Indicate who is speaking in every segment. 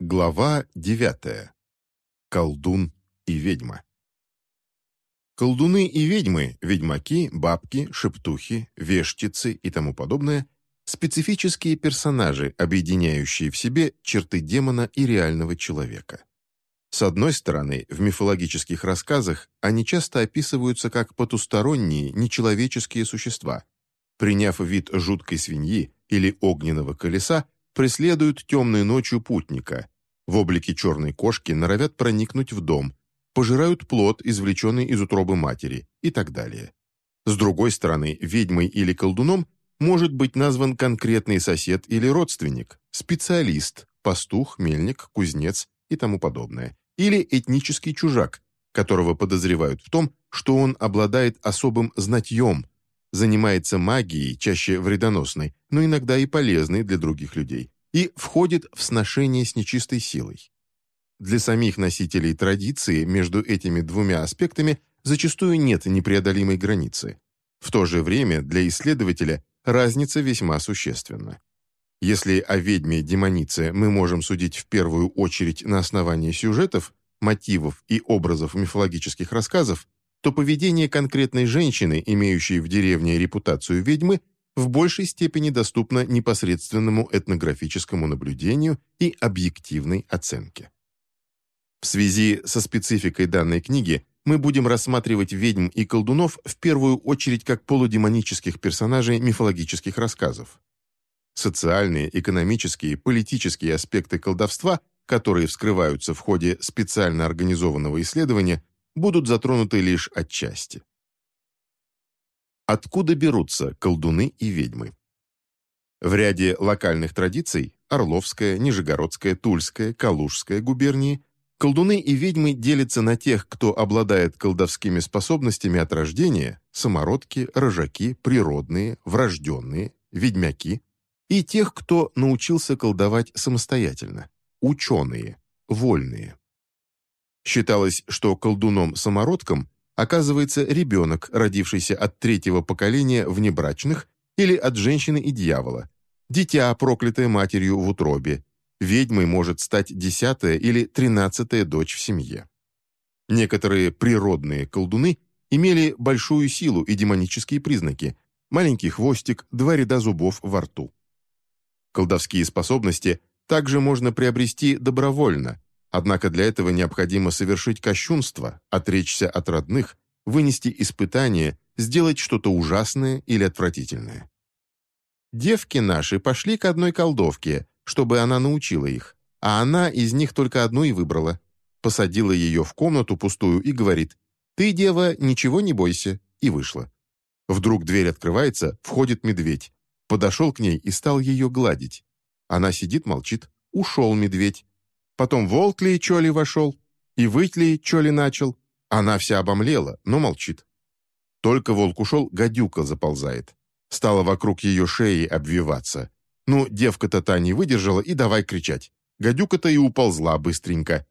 Speaker 1: Глава 9. Колдун и ведьма. Колдуны и ведьмы, ведьмаки, бабки, шептухи, вештицы и тому подобное – специфические персонажи, объединяющие в себе черты демона и реального человека. С одной стороны, в мифологических рассказах они часто описываются как потусторонние, нечеловеческие существа. Приняв вид жуткой свиньи или огненного колеса, преследуют темной ночью путника. В облике черной кошки норовят проникнуть в дом, пожирают плод, извлеченный из утробы матери и так далее. С другой стороны, ведьмой или колдуном может быть назван конкретный сосед или родственник, специалист, пастух, мельник, кузнец и тому подобное, или этнический чужак, которого подозревают в том, что он обладает особым знатьем, занимается магией, чаще вредоносной, но иногда и полезной для других людей, и входит в сношение с нечистой силой. Для самих носителей традиции между этими двумя аспектами зачастую нет непреодолимой границы. В то же время для исследователя разница весьма существенна. Если о ведьме-демонице мы можем судить в первую очередь на основании сюжетов, мотивов и образов мифологических рассказов, то поведение конкретной женщины, имеющей в деревне репутацию ведьмы, в большей степени доступно непосредственному этнографическому наблюдению и объективной оценке. В связи со спецификой данной книги мы будем рассматривать ведьм и колдунов в первую очередь как полудемонических персонажей мифологических рассказов. Социальные, экономические, политические аспекты колдовства, которые вскрываются в ходе специально организованного исследования, будут затронуты лишь отчасти. Откуда берутся колдуны и ведьмы? В ряде локальных традиций – Орловская, Нижегородская, Тульская, Калужская губернии – колдуны и ведьмы делятся на тех, кто обладает колдовскими способностями от рождения – самородки, рожаки, природные, врожденные, ведьмяки – и тех, кто научился колдовать самостоятельно – ученые, вольные. Считалось, что колдуном-самородком оказывается ребенок, родившийся от третьего поколения внебрачных или от женщины и дьявола, дитя, проклятое матерью в утробе, ведьмой может стать десятая или тринадцатая дочь в семье. Некоторые природные колдуны имели большую силу и демонические признаки, маленький хвостик, два ряда зубов во рту. Колдовские способности также можно приобрести добровольно, Однако для этого необходимо совершить кощунство, отречься от родных, вынести испытание, сделать что-то ужасное или отвратительное. Девки наши пошли к одной колдовке, чтобы она научила их, а она из них только одну и выбрала. Посадила ее в комнату пустую и говорит «Ты, дева, ничего не бойся», и вышла. Вдруг дверь открывается, входит медведь. Подошел к ней и стал ее гладить. Она сидит, молчит. Ушел медведь. Потом волк ли чё ли вошел, и выть ли чё ли начал. Она вся обомлела, но молчит. Только волк ушел, гадюка заползает. Стала вокруг ее шеи обвиваться. Ну, девка-то та не выдержала и давай кричать. Гадюка-то и уползла быстренько.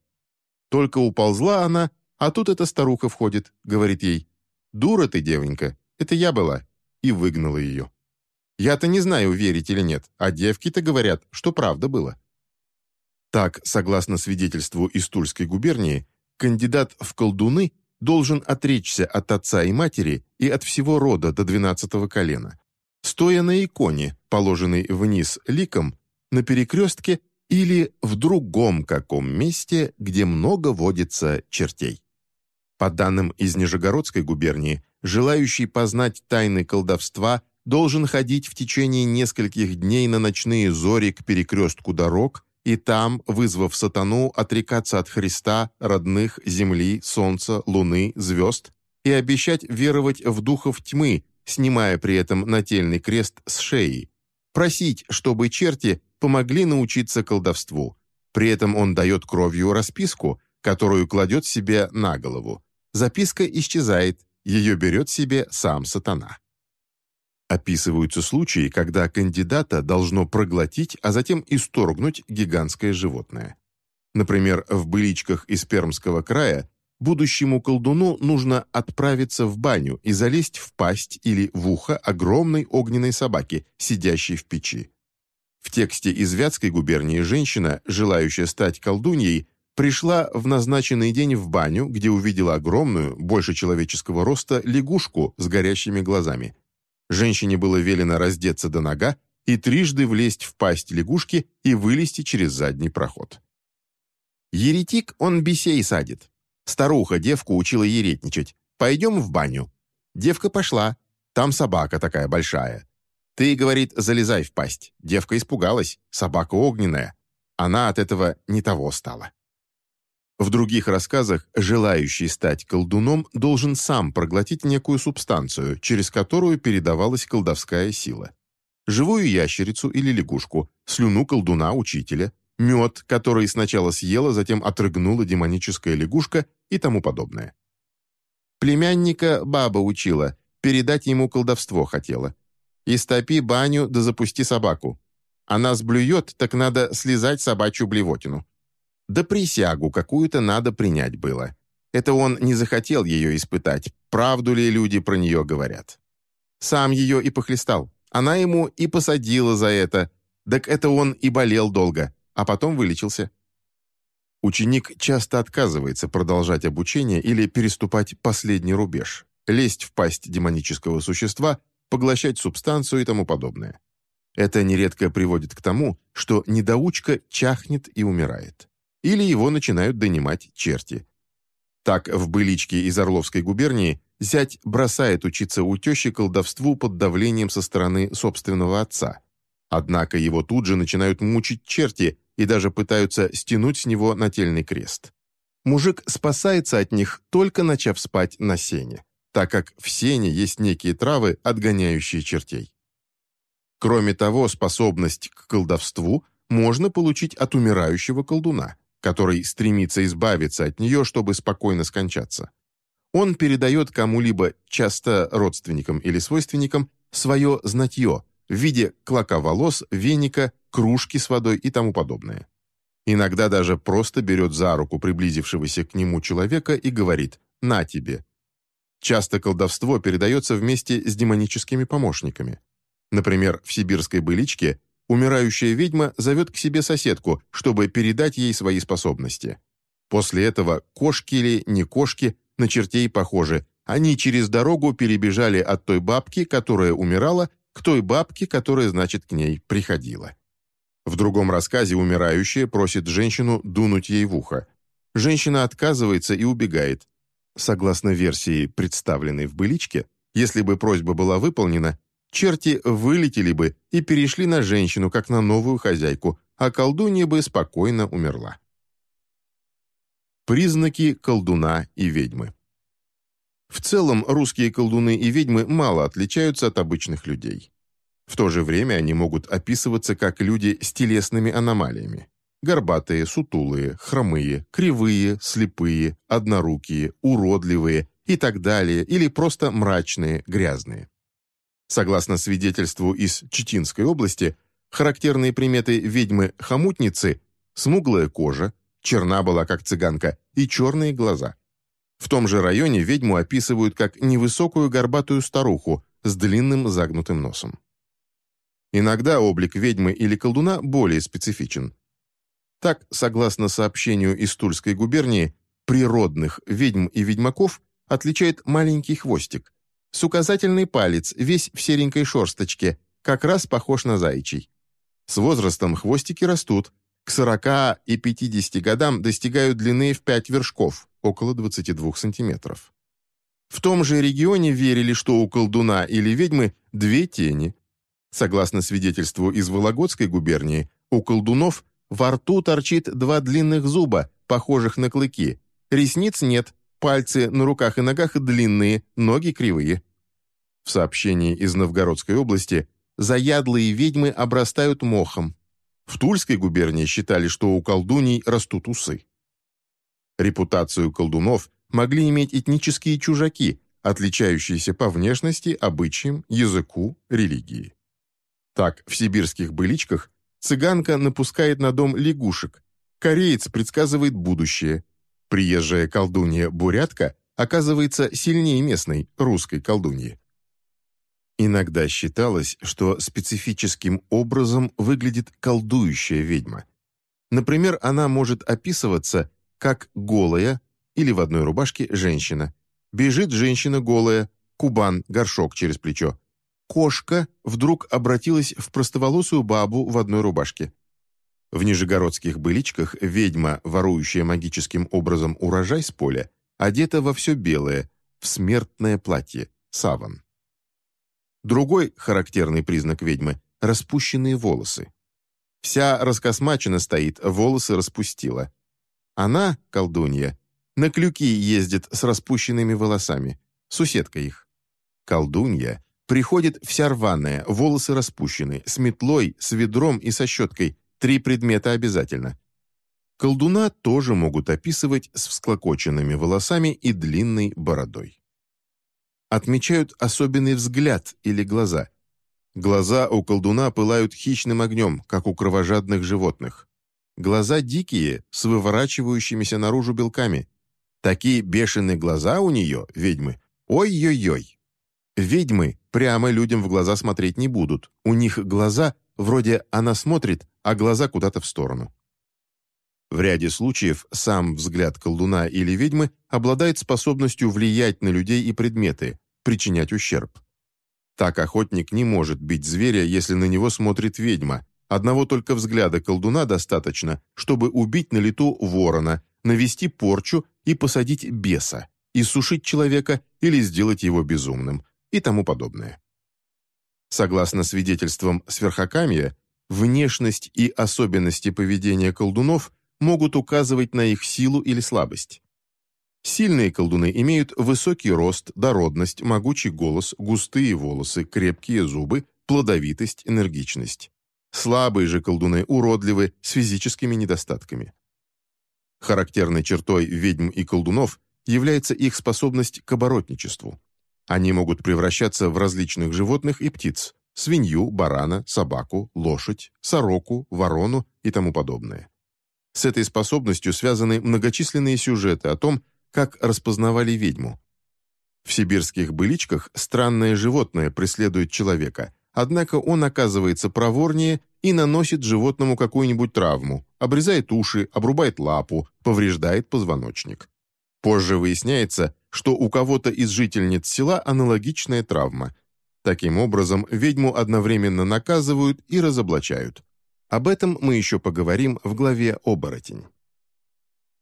Speaker 1: Только уползла она, а тут эта старуха входит, говорит ей, «Дура ты, девонька, это я была», и выгнала ее. Я-то не знаю, верить или нет, а девки-то говорят, что правда было. Так, согласно свидетельству из Тульской губернии, кандидат в колдуны должен отречься от отца и матери и от всего рода до двенадцатого колена, стоя на иконе, положенной вниз ликом, на перекрестке или в другом каком месте, где много водится чертей. По данным из Нижегородской губернии, желающий познать тайны колдовства должен ходить в течение нескольких дней на ночные зори к перекрестку дорог и там, вызвав сатану, отрекаться от Христа, родных, земли, солнца, луны, звезд и обещать веровать в духов тьмы, снимая при этом нательный крест с шеи, просить, чтобы черти помогли научиться колдовству. При этом он дает кровью расписку, которую кладет себе на голову. Записка исчезает, ее берет себе сам сатана. Описываются случаи, когда кандидата должно проглотить, а затем исторгнуть гигантское животное. Например, в быличках из Пермского края будущему колдуну нужно отправиться в баню и залезть в пасть или в ухо огромной огненной собаки, сидящей в печи. В тексте из Вятской губернии женщина, желающая стать колдуньей, пришла в назначенный день в баню, где увидела огромную, больше человеческого роста, лягушку с горящими глазами. Женщине было велено раздеться до нога и трижды влезть в пасть лягушки и вылезти через задний проход. Еретик он бесей садит. Старуха девку учила еретничать. «Пойдем в баню». Девка пошла. Там собака такая большая. «Ты, — говорит, — залезай в пасть». Девка испугалась. Собака огненная. Она от этого не того стала. В других рассказах желающий стать колдуном должен сам проглотить некую субстанцию, через которую передавалась колдовская сила. Живую ящерицу или лягушку, слюну колдуна-учителя, мед, который сначала съела, затем отрыгнула демоническая лягушка и тому подобное. Племянника баба учила, передать ему колдовство хотела. «Истопи баню да запусти собаку. Она сблюет, так надо слезать собачью блевотину». Да присягу какую-то надо принять было. Это он не захотел ее испытать, правду ли люди про нее говорят. Сам ее и похлестал. Она ему и посадила за это. Так это он и болел долго, а потом вылечился. Ученик часто отказывается продолжать обучение или переступать последний рубеж, лезть в пасть демонического существа, поглощать субстанцию и тому подобное. Это нередко приводит к тому, что недоучка чахнет и умирает или его начинают донимать черти. Так, в «Быличке» из Орловской губернии зять бросает учиться у тещи колдовству под давлением со стороны собственного отца. Однако его тут же начинают мучить черти и даже пытаются стянуть с него нательный крест. Мужик спасается от них, только начав спать на сене, так как в сене есть некие травы, отгоняющие чертей. Кроме того, способность к колдовству можно получить от умирающего колдуна который стремится избавиться от нее, чтобы спокойно скончаться. Он передает кому-либо, часто родственникам или свойственникам, свое знатье в виде клока волос, веника, кружки с водой и тому подобное. Иногда даже просто берет за руку приблизившегося к нему человека и говорит «на тебе». Часто колдовство передается вместе с демоническими помощниками. Например, в сибирской быличке умирающая ведьма зовет к себе соседку, чтобы передать ей свои способности. После этого кошки или не кошки на чертей похожи. Они через дорогу перебежали от той бабки, которая умирала, к той бабке, которая, значит, к ней приходила. В другом рассказе умирающая просит женщину дунуть ей в ухо. Женщина отказывается и убегает. Согласно версии, представленной в «Быличке», если бы просьба была выполнена, черти вылетели бы и перешли на женщину, как на новую хозяйку, а колдунья бы спокойно умерла. Признаки колдуна и ведьмы В целом, русские колдуны и ведьмы мало отличаются от обычных людей. В то же время они могут описываться как люди с телесными аномалиями. Горбатые, сутулые, хромые, кривые, слепые, однорукие, уродливые и так далее, или просто мрачные, грязные. Согласно свидетельству из Читинской области, характерные приметы ведьмы-хомутницы – смуглая кожа, черна была как цыганка, и черные глаза. В том же районе ведьму описывают как невысокую горбатую старуху с длинным загнутым носом. Иногда облик ведьмы или колдуна более специфичен. Так, согласно сообщению из Тульской губернии, природных ведьм и ведьмаков отличает маленький хвостик, с указательный палец, весь в серенькой шерсточке, как раз похож на заячий. С возрастом хвостики растут, к 40 и 50 годам достигают длины в 5 вершков, около 22 сантиметров. В том же регионе верили, что у колдуна или ведьмы две тени. Согласно свидетельству из Вологодской губернии, у колдунов во рту торчит два длинных зуба, похожих на клыки. Ресниц нет, пальцы на руках и ногах длинные, ноги кривые. В сообщении из Новгородской области заядлые ведьмы обрастают мохом. В Тульской губернии считали, что у колдуней растут усы. Репутацию колдунов могли иметь этнические чужаки, отличающиеся по внешности, обычаям, языку, религии. Так, в сибирских быличках цыганка напускает на дом лягушек, кореец предсказывает будущее, приезжая колдунья-бурятка оказывается сильнее местной, русской колдуньи. Иногда считалось, что специфическим образом выглядит колдующая ведьма. Например, она может описываться как голая или в одной рубашке женщина. Бежит женщина голая, кубан, горшок через плечо. Кошка вдруг обратилась в простоволосую бабу в одной рубашке. В нижегородских быличках ведьма, ворующая магическим образом урожай с поля, одета во все белое, в смертное платье, саван. Другой характерный признак ведьмы – распущенные волосы. Вся раскосмачена стоит, волосы распустила. Она, колдунья, на клюки ездит с распущенными волосами, суседка их. Колдунья приходит вся рваная, волосы распущены, с метлой, с ведром и со щеткой, три предмета обязательно. Колдуна тоже могут описывать с всклокоченными волосами и длинной бородой. Отмечают особенный взгляд или глаза. Глаза у колдуна пылают хищным огнем, как у кровожадных животных. Глаза дикие, с выворачивающимися наружу белками. Такие бешеные глаза у нее, ведьмы. Ой-ой-ой. Ведьмы прямо людям в глаза смотреть не будут. У них глаза, вроде она смотрит, а глаза куда-то в сторону. В ряде случаев сам взгляд колдуна или ведьмы обладает способностью влиять на людей и предметы, причинять ущерб. Так охотник не может бить зверя, если на него смотрит ведьма. Одного только взгляда колдуна достаточно, чтобы убить на лету ворона, навести порчу и посадить беса, иссушить человека или сделать его безумным и тому подобное. Согласно свидетельствам Сверхокамья, внешность и особенности поведения колдунов могут указывать на их силу или слабость. Сильные колдуны имеют высокий рост, дородность, могучий голос, густые волосы, крепкие зубы, плодовитость, энергичность. Слабые же колдуны уродливы с физическими недостатками. Характерной чертой ведьм и колдунов является их способность к оборотничеству. Они могут превращаться в различных животных и птиц – свинью, барана, собаку, лошадь, сороку, ворону и тому подобное. С этой способностью связаны многочисленные сюжеты о том, как распознавали ведьму. В сибирских быличках странное животное преследует человека, однако он оказывается проворнее и наносит животному какую-нибудь травму, обрезает уши, обрубает лапу, повреждает позвоночник. Позже выясняется, что у кого-то из жительниц села аналогичная травма. Таким образом, ведьму одновременно наказывают и разоблачают. Об этом мы еще поговорим в главе «Оборотень».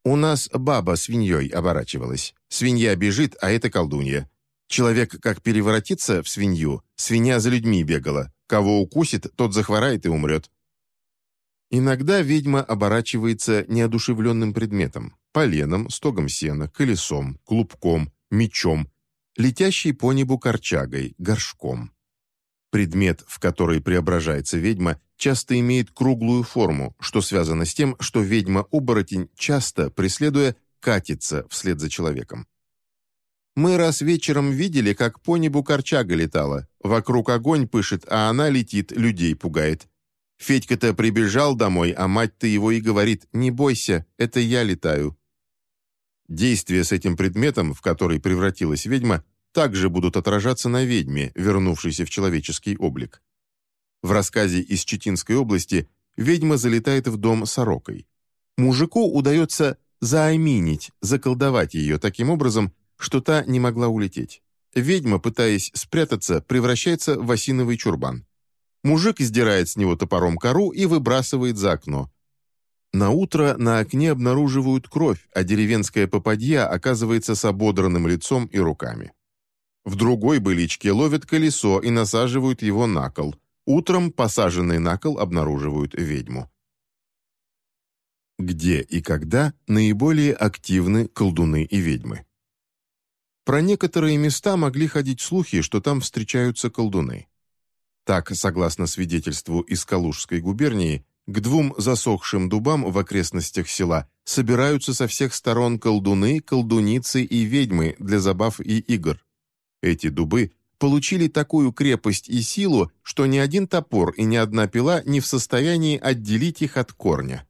Speaker 1: У нас баба свиньей оборачивалась. Свинья бежит, а это колдунья. Человек как переворотится в свинью, свинья за людьми бегала. Кого укусит, тот захворает и умрет. Иногда ведьма оборачивается неодушевленным предметом – поленом, стогом сена, колесом, клубком, мечом, летящей по небу корчагой, горшком. Предмет, в который преображается ведьма, часто имеет круглую форму, что связано с тем, что ведьма-оборотень часто, преследуя, катится вслед за человеком. Мы раз вечером видели, как по небу корчага летала. Вокруг огонь пышет, а она летит, людей пугает. Федька-то прибежал домой, а мать-то его и говорит, «Не бойся, это я летаю». Действия с этим предметом, в который превратилась ведьма, также будут отражаться на ведьме, вернувшейся в человеческий облик. В рассказе из Читинской области ведьма залетает в дом сорокой. Мужику удается зааминить, заколдовать ее таким образом, что та не могла улететь. Ведьма, пытаясь спрятаться, превращается в осиновый чурбан. Мужик сдирает с него топором кору и выбрасывает за окно. На утро на окне обнаруживают кровь, а деревенская попадья оказывается с ободранным лицом и руками. В другой быличке ловят колесо и насаживают его на кол – Утром посаженный на кол обнаруживают ведьму. Где и когда наиболее активны колдуны и ведьмы? Про некоторые места могли ходить слухи, что там встречаются колдуны. Так, согласно свидетельству из Калужской губернии, к двум засохшим дубам в окрестностях села собираются со всех сторон колдуны, колдуницы и ведьмы для забав и игр. Эти дубы получили такую крепость и силу, что ни один топор и ни одна пила не в состоянии отделить их от корня.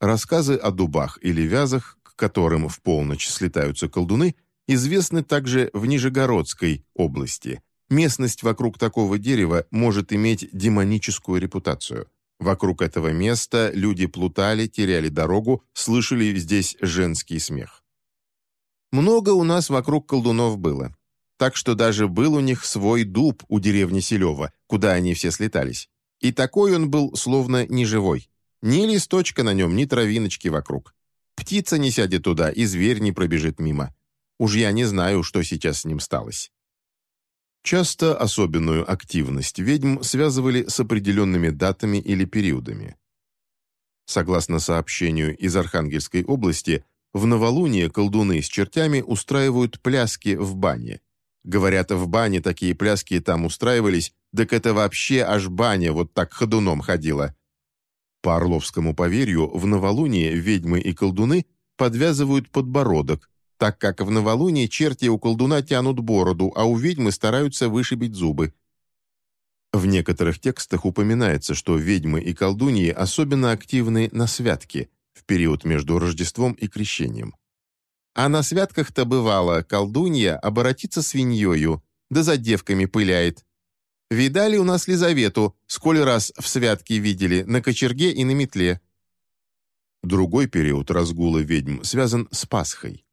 Speaker 1: Рассказы о дубах или вязах, к которым в полночь слетаются колдуны, известны также в Нижегородской области, местность вокруг такого дерева может иметь демоническую репутацию. Вокруг этого места люди плутали, теряли дорогу, слышали здесь женский смех. Много у нас вокруг колдунов было. Так что даже был у них свой дуб у деревни Селева, куда они все слетались. И такой он был словно неживой. Ни листочка на нем, ни травиночки вокруг. Птица не сядет туда, и зверь не пробежит мимо. Уж я не знаю, что сейчас с ним сталось. Часто особенную активность ведьм связывали с определенными датами или периодами. Согласно сообщению из Архангельской области, в новолуние колдуны с чертями устраивают пляски в бане. Говорят, в бане такие пляски там устраивались, так это вообще аж баня вот так ходуном ходила. По орловскому поверью, в новолуние ведьмы и колдуны подвязывают подбородок, так как в новолуние черти у колдуна тянут бороду, а у ведьмы стараются вышибить зубы. В некоторых текстах упоминается, что ведьмы и колдуньи особенно активны на святке, в период между Рождеством и Крещением. А на святках-то бывало, колдунья оборотится свиньёю, да за девками пыляет. Видали у нас Лизавету, сколь раз в святке видели, на кочерге и на метле. Другой период разгула ведьм связан с Пасхой.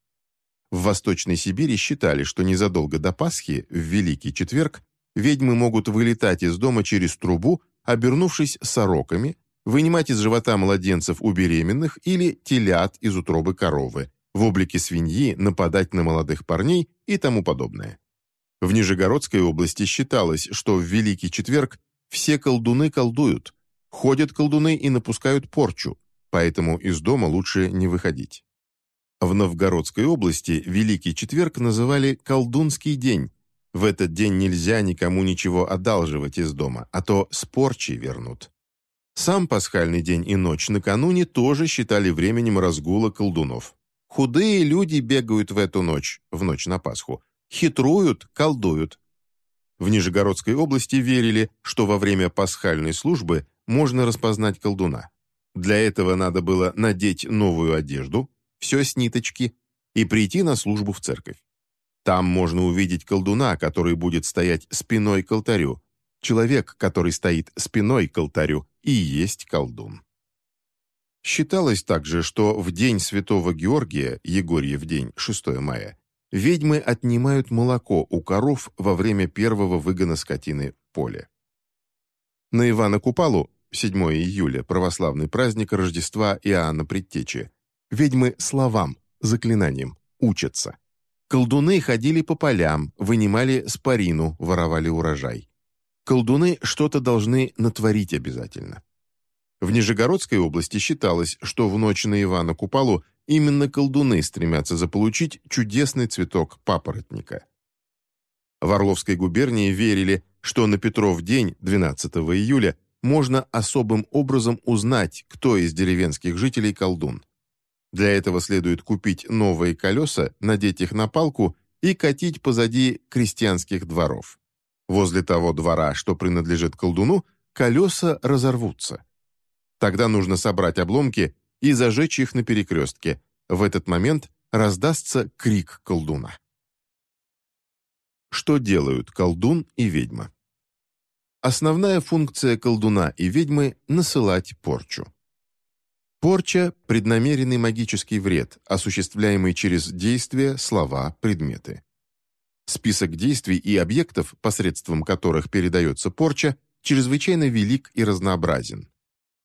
Speaker 1: В Восточной Сибири считали, что незадолго до Пасхи, в Великий Четверг, ведьмы могут вылетать из дома через трубу, обернувшись сороками, вынимать из живота младенцев у беременных или телят из утробы коровы, в облике свиньи нападать на молодых парней и тому подобное. В Нижегородской области считалось, что в Великий Четверг все колдуны колдуют, ходят колдуны и напускают порчу, поэтому из дома лучше не выходить. В Новгородской области Великий Четверг называли «колдунский день». В этот день нельзя никому ничего одалживать из дома, а то с порчей вернут. Сам пасхальный день и ночь накануне тоже считали временем разгула колдунов. Худые люди бегают в эту ночь, в ночь на Пасху, хитруют, колдуют. В Нижегородской области верили, что во время пасхальной службы можно распознать колдуна. Для этого надо было надеть новую одежду, все с ниточки, и прийти на службу в церковь. Там можно увидеть колдуна, который будет стоять спиной к алтарю. Человек, который стоит спиной к алтарю, и есть колдун. Считалось также, что в день святого Георгия, Егорьев день, 6 мая, ведьмы отнимают молоко у коров во время первого выгона скотины поле. На Ивана Купалу, 7 июля, православный праздник Рождества Иоанна Предтечи, Ведьмы словам, заклинаниям, учатся. Колдуны ходили по полям, вынимали спарину, воровали урожай. Колдуны что-то должны натворить обязательно. В Нижегородской области считалось, что в ночь на Ивана Купалу именно колдуны стремятся заполучить чудесный цветок папоротника. В Орловской губернии верили, что на Петров день, 12 июля, можно особым образом узнать, кто из деревенских жителей колдун. Для этого следует купить новые колеса, надеть их на палку и катить позади крестьянских дворов. Возле того двора, что принадлежит колдуну, колеса разорвутся. Тогда нужно собрать обломки и зажечь их на перекрестке. В этот момент раздастся крик колдуна. Что делают колдун и ведьма? Основная функция колдуна и ведьмы – насылать порчу. Порча – преднамеренный магический вред, осуществляемый через действия, слова, предметы. Список действий и объектов, посредством которых передается порча, чрезвычайно велик и разнообразен.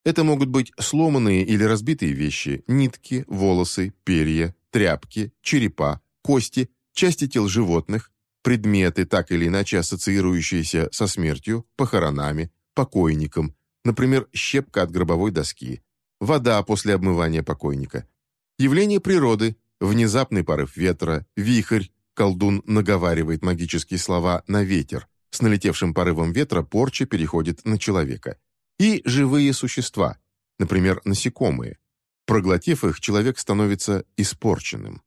Speaker 1: Это могут быть сломанные или разбитые вещи, нитки, волосы, перья, тряпки, черепа, кости, части тел животных, предметы, так или иначе ассоциирующиеся со смертью, похоронами, покойником, например, щепка от гробовой доски, вода после обмывания покойника. Явление природы, внезапный порыв ветра, вихрь, колдун наговаривает магические слова на ветер, с налетевшим порывом ветра порча переходит на человека. И живые существа, например, насекомые. Проглотив их, человек становится испорченным.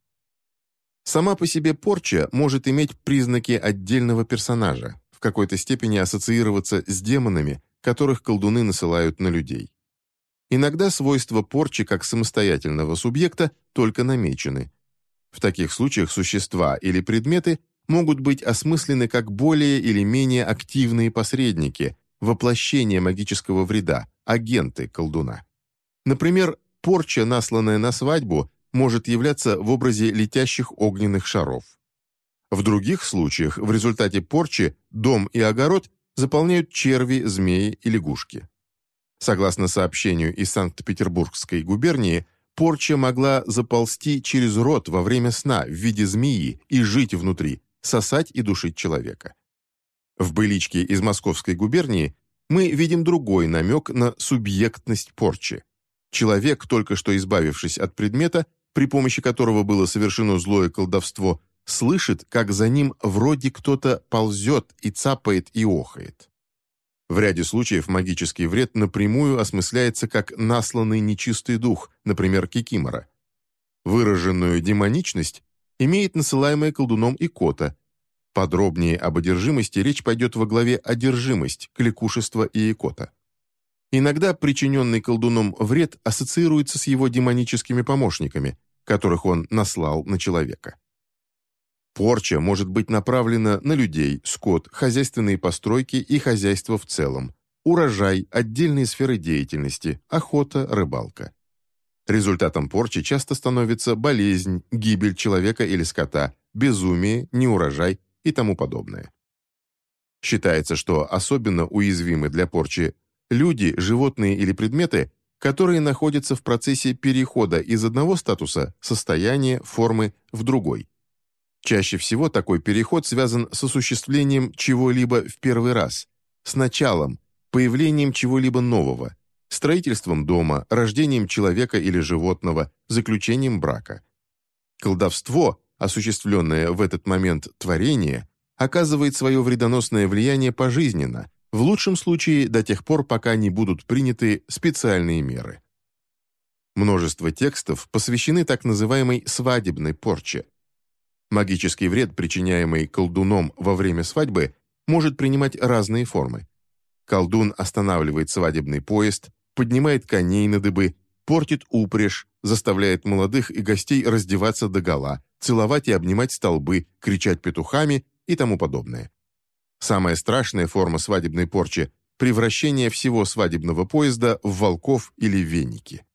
Speaker 1: Сама по себе порча может иметь признаки отдельного персонажа, в какой-то степени ассоциироваться с демонами, которых колдуны насылают на людей. Иногда свойства порчи как самостоятельного субъекта только намечены. В таких случаях существа или предметы могут быть осмыслены как более или менее активные посредники, воплощение магического вреда, агенты колдуна. Например, порча, насланная на свадьбу, может являться в образе летящих огненных шаров. В других случаях в результате порчи дом и огород заполняют черви, змеи и лягушки. Согласно сообщению из Санкт-Петербургской губернии, порча могла заползти через рот во время сна в виде змеи и жить внутри, сосать и душить человека. В «Быличке» из Московской губернии мы видим другой намек на субъектность порчи. Человек, только что избавившись от предмета, при помощи которого было совершено злое колдовство, слышит, как за ним вроде кто-то ползет и цапает и охает. В ряде случаев магический вред напрямую осмысляется как насланный нечистый дух, например, кикимора. Выраженную демоничность имеет насылаемая колдуном икота. Подробнее об одержимости речь пойдет во главе «Одержимость», кликушество и икота. Иногда причиненный колдуном вред ассоциируется с его демоническими помощниками, которых он наслал на человека. Порча может быть направлена на людей, скот, хозяйственные постройки и хозяйство в целом, урожай, отдельные сферы деятельности, охота, рыбалка. Результатом порчи часто становится болезнь, гибель человека или скота, безумие, неурожай и тому подобное. Считается, что особенно уязвимы для порчи люди, животные или предметы, которые находятся в процессе перехода из одного статуса, состояния, формы в другой. Чаще всего такой переход связан с осуществлением чего-либо в первый раз, с началом, появлением чего-либо нового, строительством дома, рождением человека или животного, заключением брака. Колдовство, осуществленное в этот момент творение, оказывает свое вредоносное влияние пожизненно, в лучшем случае до тех пор, пока не будут приняты специальные меры. Множество текстов посвящены так называемой свадебной порче – Магический вред, причиняемый колдуном во время свадьбы, может принимать разные формы. Колдун останавливает свадебный поезд, поднимает коней на дыбы, портит упряжь, заставляет молодых и гостей раздеваться догола, целовать и обнимать столбы, кричать петухами и тому подобное. Самая страшная форма свадебной порчи – превращение всего свадебного поезда в волков или веники.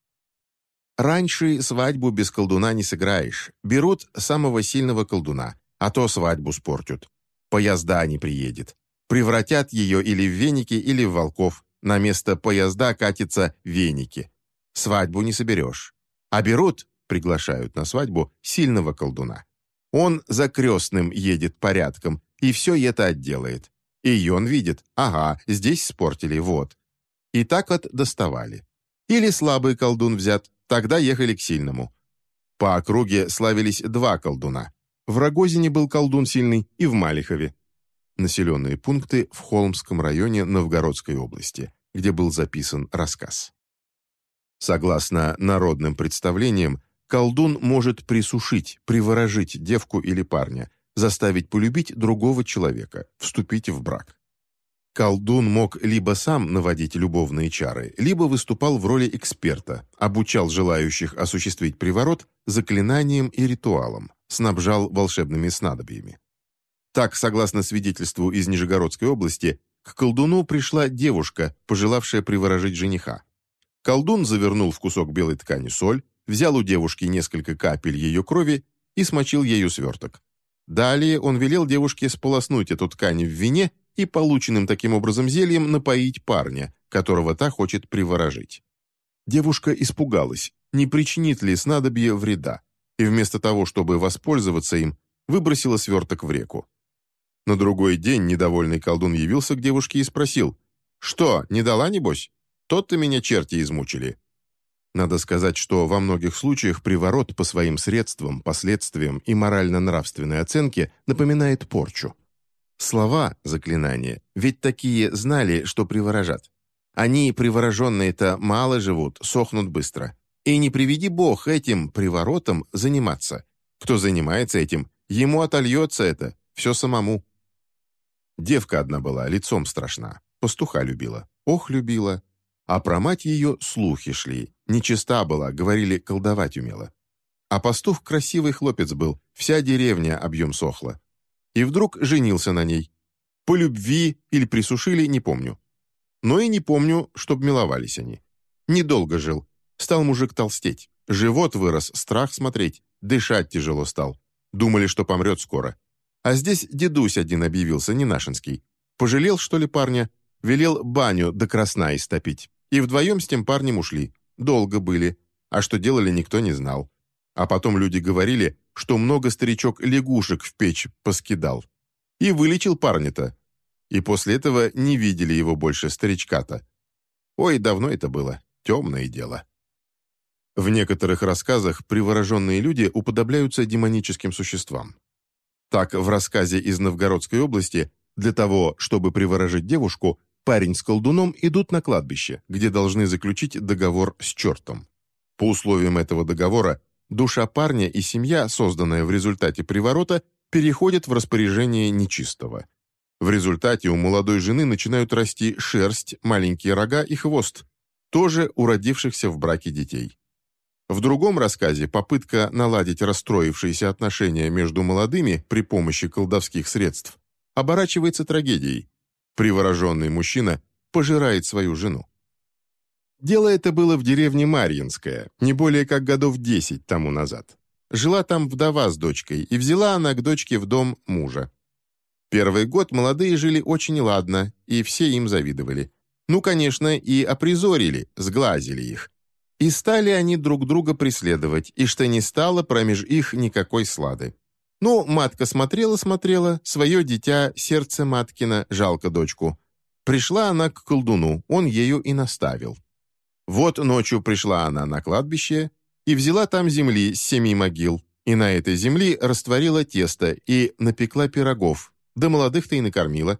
Speaker 1: Раньше свадьбу без колдуна не сыграешь. Берут самого сильного колдуна, а то свадьбу спортят. Поезда не приедет. Превратят ее или в веники, или в волков. На место поезда катятся веники. Свадьбу не соберешь. А берут, приглашают на свадьбу, сильного колдуна. Он за крестным едет порядком, и все это отделает. И он видит, ага, здесь спортили, вот. И так вот доставали. Или слабый колдун взят, Тогда ехали к сильному. По округе славились два колдуна. В Рогозине был колдун сильный и в Малихове. Населенные пункты в Холмском районе Новгородской области, где был записан рассказ. Согласно народным представлениям, колдун может присушить, приворожить девку или парня, заставить полюбить другого человека, вступить в брак. Колдун мог либо сам наводить любовные чары, либо выступал в роли эксперта, обучал желающих осуществить приворот заклинанием и ритуалом, снабжал волшебными снадобьями. Так, согласно свидетельству из Нижегородской области, к колдуну пришла девушка, пожелавшая приворожить жениха. Колдун завернул в кусок белой ткани соль, взял у девушки несколько капель ее крови и смочил ею сверток. Далее он велел девушке сполоснуть эту ткань в вине и полученным таким образом зельем напоить парня, которого та хочет приворожить. Девушка испугалась, не причинит ли снадобье вреда, и вместо того, чтобы воспользоваться им, выбросила сверток в реку. На другой день недовольный колдун явился к девушке и спросил, «Что, не дала, небось? Тот-то меня черти измучили». Надо сказать, что во многих случаях приворот по своим средствам, последствиям и морально-нравственной оценке напоминает порчу. Слова заклинания, ведь такие знали, что приворожат. Они, привороженные-то, мало живут, сохнут быстро. И не приведи бог этим приворотом заниматься. Кто занимается этим, ему отольется это, все самому. Девка одна была, лицом страшна, пастуха любила, ох, любила. А про мать ее слухи шли, нечиста была, говорили, колдовать умела. А пастух красивый хлопец был, вся деревня объем сохла. И вдруг женился на ней. По любви или присушили, не помню. Но и не помню, чтоб миловались они. Недолго жил. Стал мужик толстеть. Живот вырос, страх смотреть. Дышать тяжело стал. Думали, что помрет скоро. А здесь дедусь один объявился, не нашинский. Пожалел, что ли, парня? Велел баню до красна истопить. И вдвоем с тем парнем ушли. Долго были. А что делали, никто не знал. А потом люди говорили, что много старичок лягушек в печь поскидал. И вылечил парня-то. И после этого не видели его больше, старичка-то. Ой, давно это было. Темное дело. В некоторых рассказах привороженные люди уподобляются демоническим существам. Так, в рассказе из Новгородской области для того, чтобы приворожить девушку, парень с колдуном идут на кладбище, где должны заключить договор с чертом. По условиям этого договора, душа парня и семья, созданная в результате приворота, переходят в распоряжение нечистого. В результате у молодой жены начинают расти шерсть, маленькие рога и хвост, тоже у родившихся в браке детей. В другом рассказе попытка наладить расстроившиеся отношения между молодыми при помощи колдовских средств оборачивается трагедией. Привороженный мужчина пожирает свою жену. Дело это было в деревне Марьинская, не более как годов десять тому назад. Жила там вдова с дочкой, и взяла она к дочке в дом мужа. Первый год молодые жили очень ладно, и все им завидовали. Ну, конечно, и опризорили, сглазили их. И стали они друг друга преследовать, и что не стало промеж их никакой слады. Ну, матка смотрела-смотрела, свое дитя, сердце маткина, жалко дочку. Пришла она к колдуну, он ею и наставил. Вот ночью пришла она на кладбище и взяла там земли с семи могил, и на этой земли растворила тесто и напекла пирогов, да молодых-то и накормила.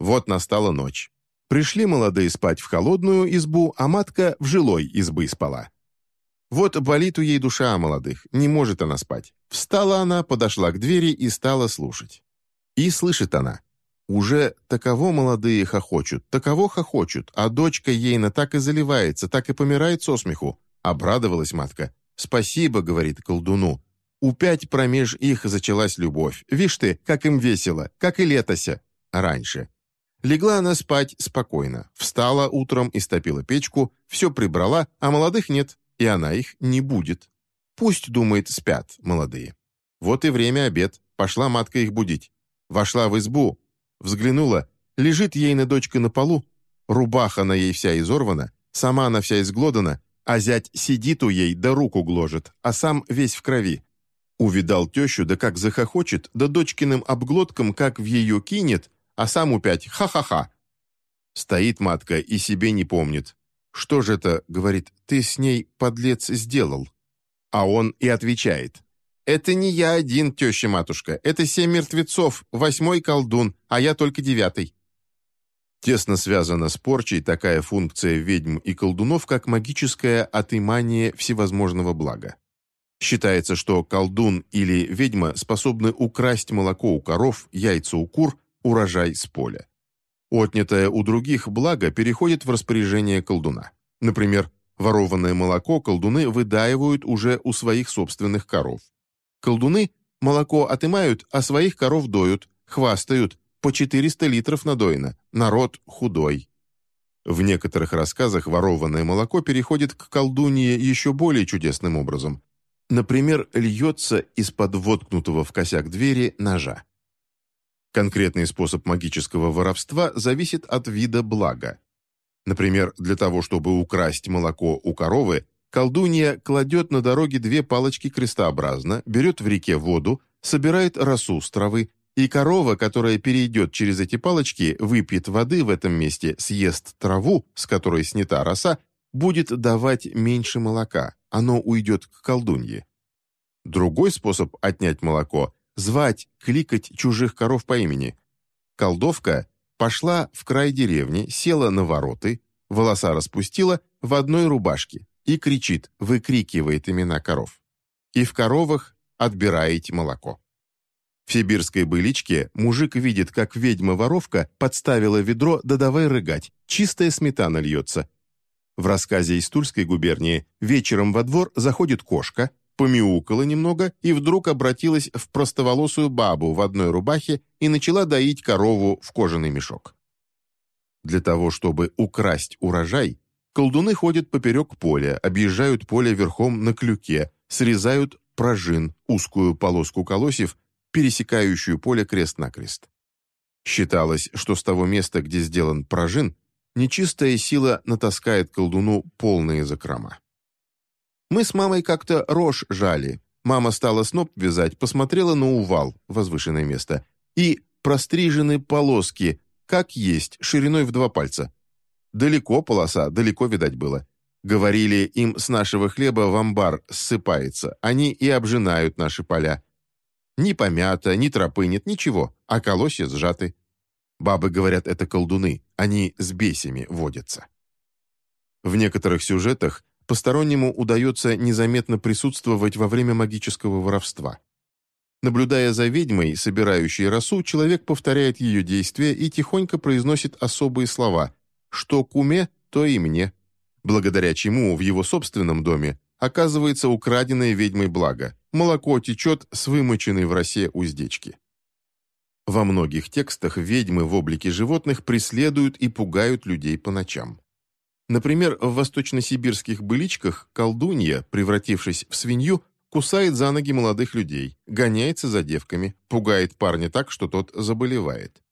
Speaker 1: Вот настала ночь. Пришли молодые спать в холодную избу, а матка в жилой избы спала. Вот болит у ей душа молодых, не может она спать. Встала она, подошла к двери и стала слушать. И слышит она. Уже таково молодые хохочут, таково хохочут, а дочка ейна так и заливается, так и помирает со смеху. Обрадовалась матка. «Спасибо», — говорит колдуну. «Упять промеж их зачалась любовь. Вишь ты, как им весело, как и летося. Раньше. Легла она спать спокойно. Встала утром, истопила печку, все прибрала, а молодых нет, и она их не будет. Пусть, думает, спят молодые. Вот и время обед. Пошла матка их будить. Вошла в избу, взглянула. Лежит ейна дочка на полу, рубаха на ей вся изорвана, сама она вся изглодана, а зять сидит у ей, да руку гложет, а сам весь в крови. Увидал тещу, да как захохочет, да дочкиным обглотком как в ее кинет, а сам упять «ха-ха-ха». Стоит матка и себе не помнит. «Что же это, — говорит, — ты с ней, подлец, сделал?» А он и отвечает. «Это не я один, теща-матушка, это семь мертвецов, восьмой колдун, а я только девятый». Тесно связана с порчей такая функция ведьм и колдунов, как магическое отымание всевозможного блага. Считается, что колдун или ведьма способны украсть молоко у коров, яйца у кур урожай с поля. Отнятое у других благо переходит в распоряжение колдуна. Например, ворованное молоко колдуны выдаивают уже у своих собственных коров. Колдуны молоко отымают, а своих коров доют, хвастают, по 400 литров надоено, народ худой. В некоторых рассказах ворованное молоко переходит к колдунье еще более чудесным образом. Например, льется из-под воткнутого в косяк двери ножа. Конкретный способ магического воровства зависит от вида блага. Например, для того, чтобы украсть молоко у коровы, колдунья кладет на дороге две палочки крестообразно, берет в реке воду, собирает росу с травы, и корова, которая перейдет через эти палочки, выпьет воды в этом месте, съест траву, с которой снята роса, будет давать меньше молока, оно уйдет к колдунье. Другой способ отнять молоко звать, кликать чужих коров по имени. Колдовка пошла в край деревни, села на вороты, волоса распустила в одной рубашке и кричит, выкрикивает имена коров. И в коровах отбираете молоко. В сибирской быличке мужик видит, как ведьма-воровка подставила ведро, да давай рыгать, чистая сметана льется. В рассказе из Тульской губернии вечером во двор заходит кошка, помяукала немного и вдруг обратилась в простоволосую бабу в одной рубахе и начала доить корову в кожаный мешок. Для того, чтобы украсть урожай, колдуны ходят поперек поля, объезжают поле верхом на клюке, срезают прожин, узкую полоску колосьев, пересекающую поле крест-накрест. Считалось, что с того места, где сделан прожин, нечистая сила натаскает колдуну полные закрома. Мы с мамой как-то рожь жали. Мама стала сноп вязать, посмотрела на увал, возвышенное место, и прострижены полоски, как есть, шириной в два пальца. Далеко полоса, далеко видать было. Говорили, им с нашего хлеба в амбар ссыпается, они и обжинают наши поля. Ни помята, ни тропы нет, ничего, а колосья сжаты. Бабы говорят, это колдуны, они с бесями водятся. В некоторых сюжетах постороннему удается незаметно присутствовать во время магического воровства. Наблюдая за ведьмой, собирающей росу, человек повторяет ее действия и тихонько произносит особые слова «что куме, то и мне», благодаря чему в его собственном доме оказывается украденное ведьмой благо – молоко течет с вымоченной в росе уздечки. Во многих текстах ведьмы в облике животных преследуют и пугают людей по ночам. Например, в восточно-сибирских быличках колдунья, превратившись в свинью, кусает за ноги молодых людей, гоняется за девками, пугает парня так, что тот заболевает.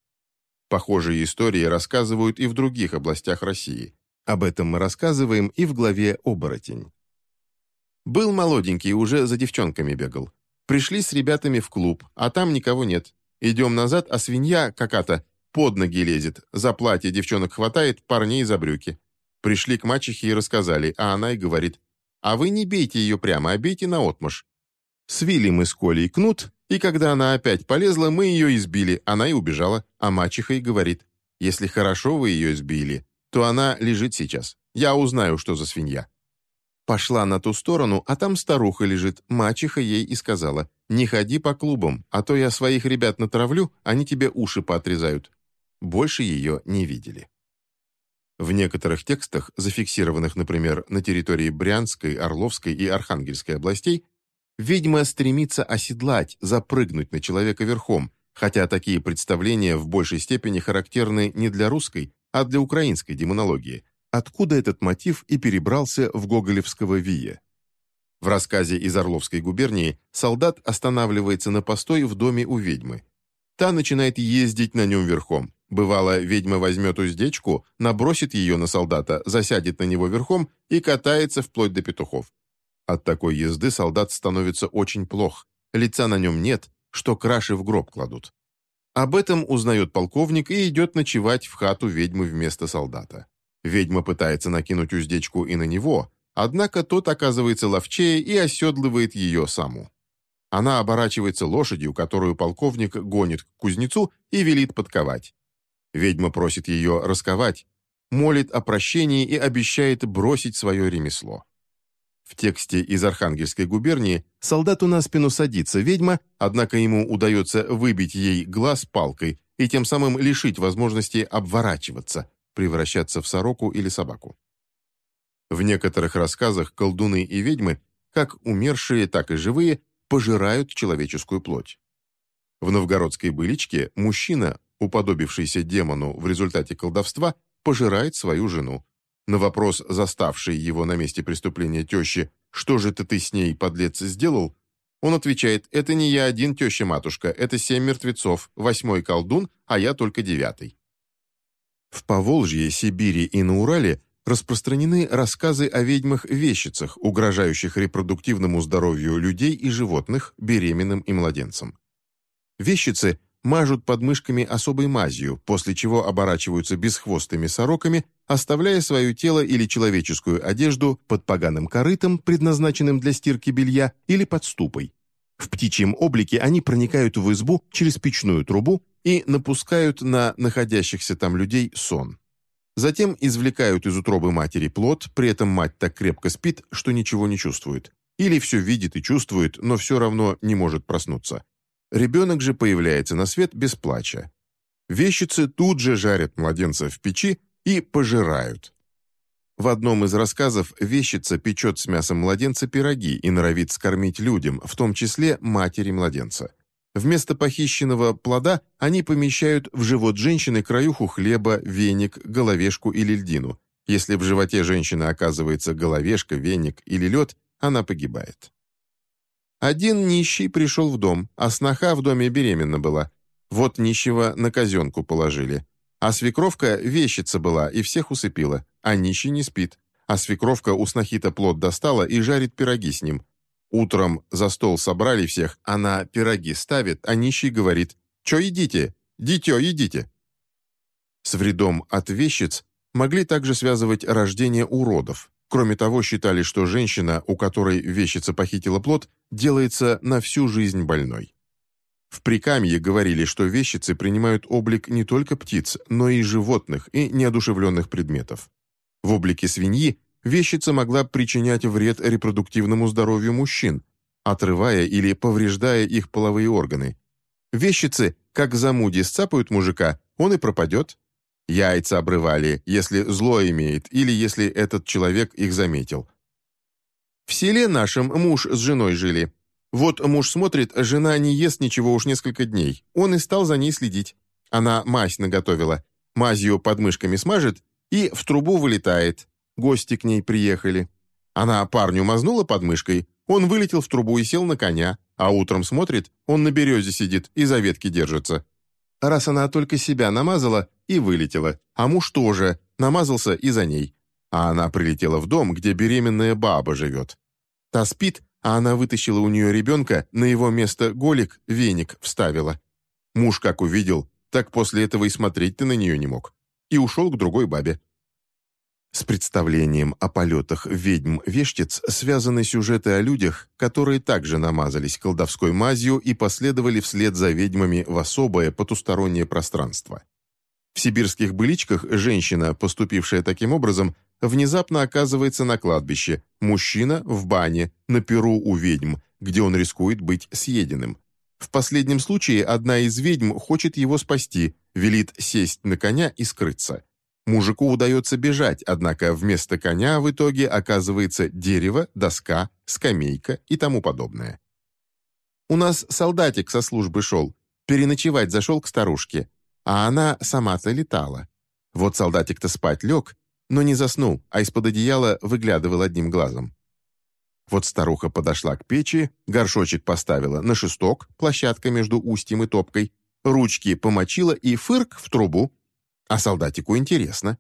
Speaker 1: Похожие истории рассказывают и в других областях России. Об этом мы рассказываем и в главе «Оборотень». Был молоденький, уже за девчонками бегал. Пришли с ребятами в клуб, а там никого нет. Идем назад, а свинья какая-то под ноги лезет, за платье девчонок хватает, парней за брюки. Пришли к мачехе и рассказали, а она и говорит, «А вы не бейте ее прямо, а бейте наотмашь». Свили мы с Колей кнут, и когда она опять полезла, мы ее избили, она и убежала, а мачеха и говорит, «Если хорошо вы ее избили, то она лежит сейчас. Я узнаю, что за свинья». Пошла на ту сторону, а там старуха лежит, мачеха ей и сказала, «Не ходи по клубам, а то я своих ребят натравлю, они тебе уши поотрезают». Больше ее не видели. В некоторых текстах, зафиксированных, например, на территории Брянской, Орловской и Архангельской областей, ведьма стремится оседлать, запрыгнуть на человека верхом, хотя такие представления в большей степени характерны не для русской, а для украинской демонологии, откуда этот мотив и перебрался в гоголевского Вия. В рассказе из Орловской губернии солдат останавливается на постой в доме у ведьмы. Та начинает ездить на нем верхом. Бывало, ведьма возьмет уздечку, набросит ее на солдата, засядет на него верхом и катается вплоть до петухов. От такой езды солдат становится очень плох, лица на нем нет, что краши в гроб кладут. Об этом узнает полковник и идет ночевать в хату ведьмы вместо солдата. Ведьма пытается накинуть уздечку и на него, однако тот оказывается ловчее и оседлывает ее саму. Она оборачивается лошадью, которую полковник гонит к кузнецу и велит подковать. Ведьма просит ее расковать, молит о прощении и обещает бросить свое ремесло. В тексте из Архангельской губернии солдату на спину садится ведьма, однако ему удается выбить ей глаз палкой и тем самым лишить возможности обворачиваться, превращаться в сороку или собаку. В некоторых рассказах колдуны и ведьмы, как умершие, так и живые, пожирают человеческую плоть. В новгородской быличке мужчина, уподобившийся демону в результате колдовства, пожирает свою жену. На вопрос, заставший его на месте преступления тещи, «Что же ты, с ней, подлец, сделал?» Он отвечает, «Это не я один, теща-матушка, это семь мертвецов, восьмой колдун, а я только девятый». В Поволжье, Сибири и на Урале распространены рассказы о ведьмах-вещицах, угрожающих репродуктивному здоровью людей и животных, беременным и младенцам. Вещицы мажут подмышками особой мазью, после чего оборачиваются бесхвостыми сороками, оставляя свое тело или человеческую одежду под поганым корытом, предназначенным для стирки белья, или под ступой. В птичьем облике они проникают в избу через печную трубу и напускают на находящихся там людей сон. Затем извлекают из утробы матери плод, при этом мать так крепко спит, что ничего не чувствует. Или все видит и чувствует, но все равно не может проснуться. Ребенок же появляется на свет без плача. Вещицы тут же жарят младенца в печи и пожирают. В одном из рассказов вещица печет с мясом младенца пироги и норовит скормить людям, в том числе матери младенца. Вместо похищенного плода они помещают в живот женщины краюху хлеба, веник, головешку или льдину. Если в животе женщины оказывается головешка, веник или лед, она погибает. Один нищий пришел в дом, а сноха в доме беременна была. Вот нищего на казенку положили. А свекровка вещица была и всех усыпила, а нищий не спит. А свекровка у снохи-то плод достала и жарит пироги с ним. Утром за стол собрали всех, она пироги ставит, а нищий говорит «Чё едите? Дитё едите!» С вредом от вещиц могли также связывать рождение уродов. Кроме того, считали, что женщина, у которой вещица похитила плод, делается на всю жизнь больной. В Прикамье говорили, что вещицы принимают облик не только птиц, но и животных и неодушевленных предметов. В облике свиньи вещица могла причинять вред репродуктивному здоровью мужчин, отрывая или повреждая их половые органы. Вещицы, как замуди сцапают мужика, он и пропадет. Яйца обрывали, если зло имеет, или если этот человек их заметил. В селе нашем муж с женой жили. Вот муж смотрит, жена не ест ничего уж несколько дней. Он и стал за ней следить. Она мазь наготовила. Мазью под мышками смажет и в трубу вылетает. Гости к ней приехали. Она парню мазнула подмышкой, он вылетел в трубу и сел на коня, а утром смотрит, он на березе сидит и за ветки держится. Раз она только себя намазала и вылетела, а муж тоже намазался и за ней. А она прилетела в дом, где беременная баба живет. Та спит, а она вытащила у нее ребенка, на его место голик, веник вставила. Муж как увидел, так после этого и смотреть ты на нее не мог. И ушел к другой бабе. С представлением о полетах ведьм-вештиц связаны сюжеты о людях, которые также намазались колдовской мазью и последовали вслед за ведьмами в особое потустороннее пространство. В сибирских быличках женщина, поступившая таким образом, внезапно оказывается на кладбище, мужчина в бане, на перу у ведьм, где он рискует быть съеденным. В последнем случае одна из ведьм хочет его спасти, велит сесть на коня и скрыться. Мужику удается бежать, однако вместо коня в итоге оказывается дерево, доска, скамейка и тому подобное. У нас солдатик со службы шел, переночевать зашел к старушке, а она сама-то летала. Вот солдатик-то спать лег, но не заснул, а из-под одеяла выглядывал одним глазом. Вот старуха подошла к печи, горшочек поставила на шесток, площадка между устьем и топкой, ручки помочила и фырк в трубу, а солдатику интересно.